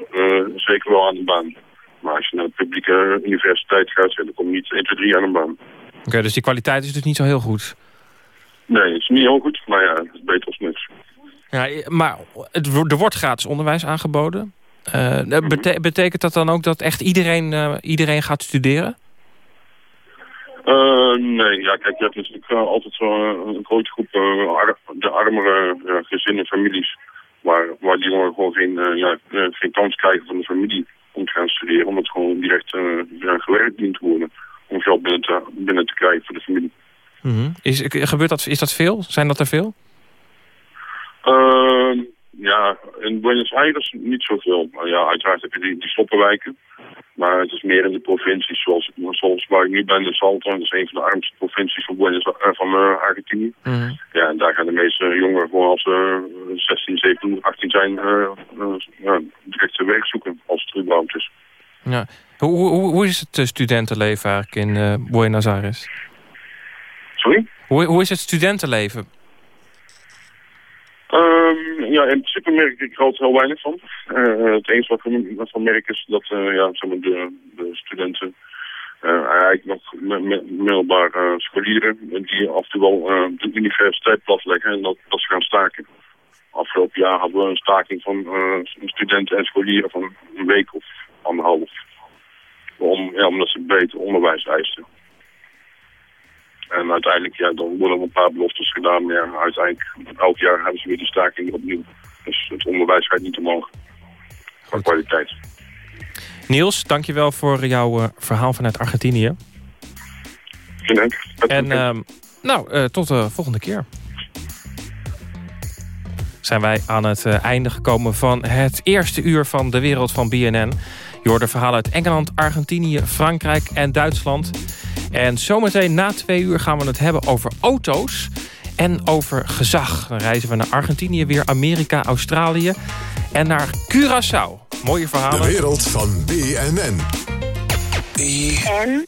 zeker wel aan de baan. Maar als je naar een publieke universiteit gaat, ja, dan kom je niet 1, 2, 3 aan een baan. Oké, dus die kwaliteit is dus niet zo heel goed. Nee, het is niet heel goed, maar ja, het is beter als niks. Ja, maar het, er wordt gratis onderwijs aangeboden. Eh, bete- betekent dat dan ook dat echt iedereen, eh, iedereen gaat studeren? Eh, nee, ja, kijk, je hebt natuurlijk eh, altijd zo eh, een grote groep eh, ar- de armere eh, gezinnen, families, waar, waar die jongeren gewoon geen, eh, ja, eh, geen kans krijgen van de familie om te gaan studeren, omdat gewoon direct eh, gewerkt dient te worden om geld binnen te, binnen te krijgen voor de familie. Mhm. is, gebeurt dat, is dat veel? Zijn dat er veel? Ja, in Buenos Aires niet zoveel. Maar ja, uiteraard heb je die, die sloppenwijken. Maar het is meer in de provincies, zoals, zoals waar ik nu ben, in Salto. Dat is een van de armste provincies van, Buenos, eh, van eh, Argentinië. Ja, en daar gaan de meeste jongeren gewoon als ze 16, 17, 18 zijn, eh, direct zijn werk zoeken, als het überhaupt is. Ja. Hoe, hoe, hoe is het studentenleven eigenlijk in Buenos Aires? Sorry? Hoe, hoe is het studentenleven? Ehm, ja, in principe merk ik er altijd heel weinig van. Eh, het enige wat ik van merk is dat eh, ja, zeg de, de studenten, eh, eigenlijk nog me- me- middelbaar eh, scholieren, die af en toe wel de universiteit platleggen en dat, dat ze gaan staken. Afgelopen jaar hadden we een staking van studenten en scholieren van een week of anderhalf. Om, ja, omdat ze beter onderwijs eisten. En uiteindelijk, ja, dan worden er een paar beloftes gedaan. Maar ja, uiteindelijk, elk jaar hebben ze weer die staking opnieuw. Dus het onderwijs gaat niet omhoog. Van kwaliteit. Niels, dankjewel voor jouw eh, verhaal vanuit Argentinië. Geen dank. En ehm, nou, eh, tot de volgende keer. Zijn wij aan het eh, einde gekomen van het eerste uur van de wereld van BNN. Je hoorde verhalen uit Engeland, Argentinië, Frankrijk en Duitsland. En zometeen na twee uur gaan we het hebben over auto's en over gezag. Dan reizen we naar Argentinië weer, Amerika, Australië en naar Curaçao. Mooie verhalen. De wereld van BNN. BNN.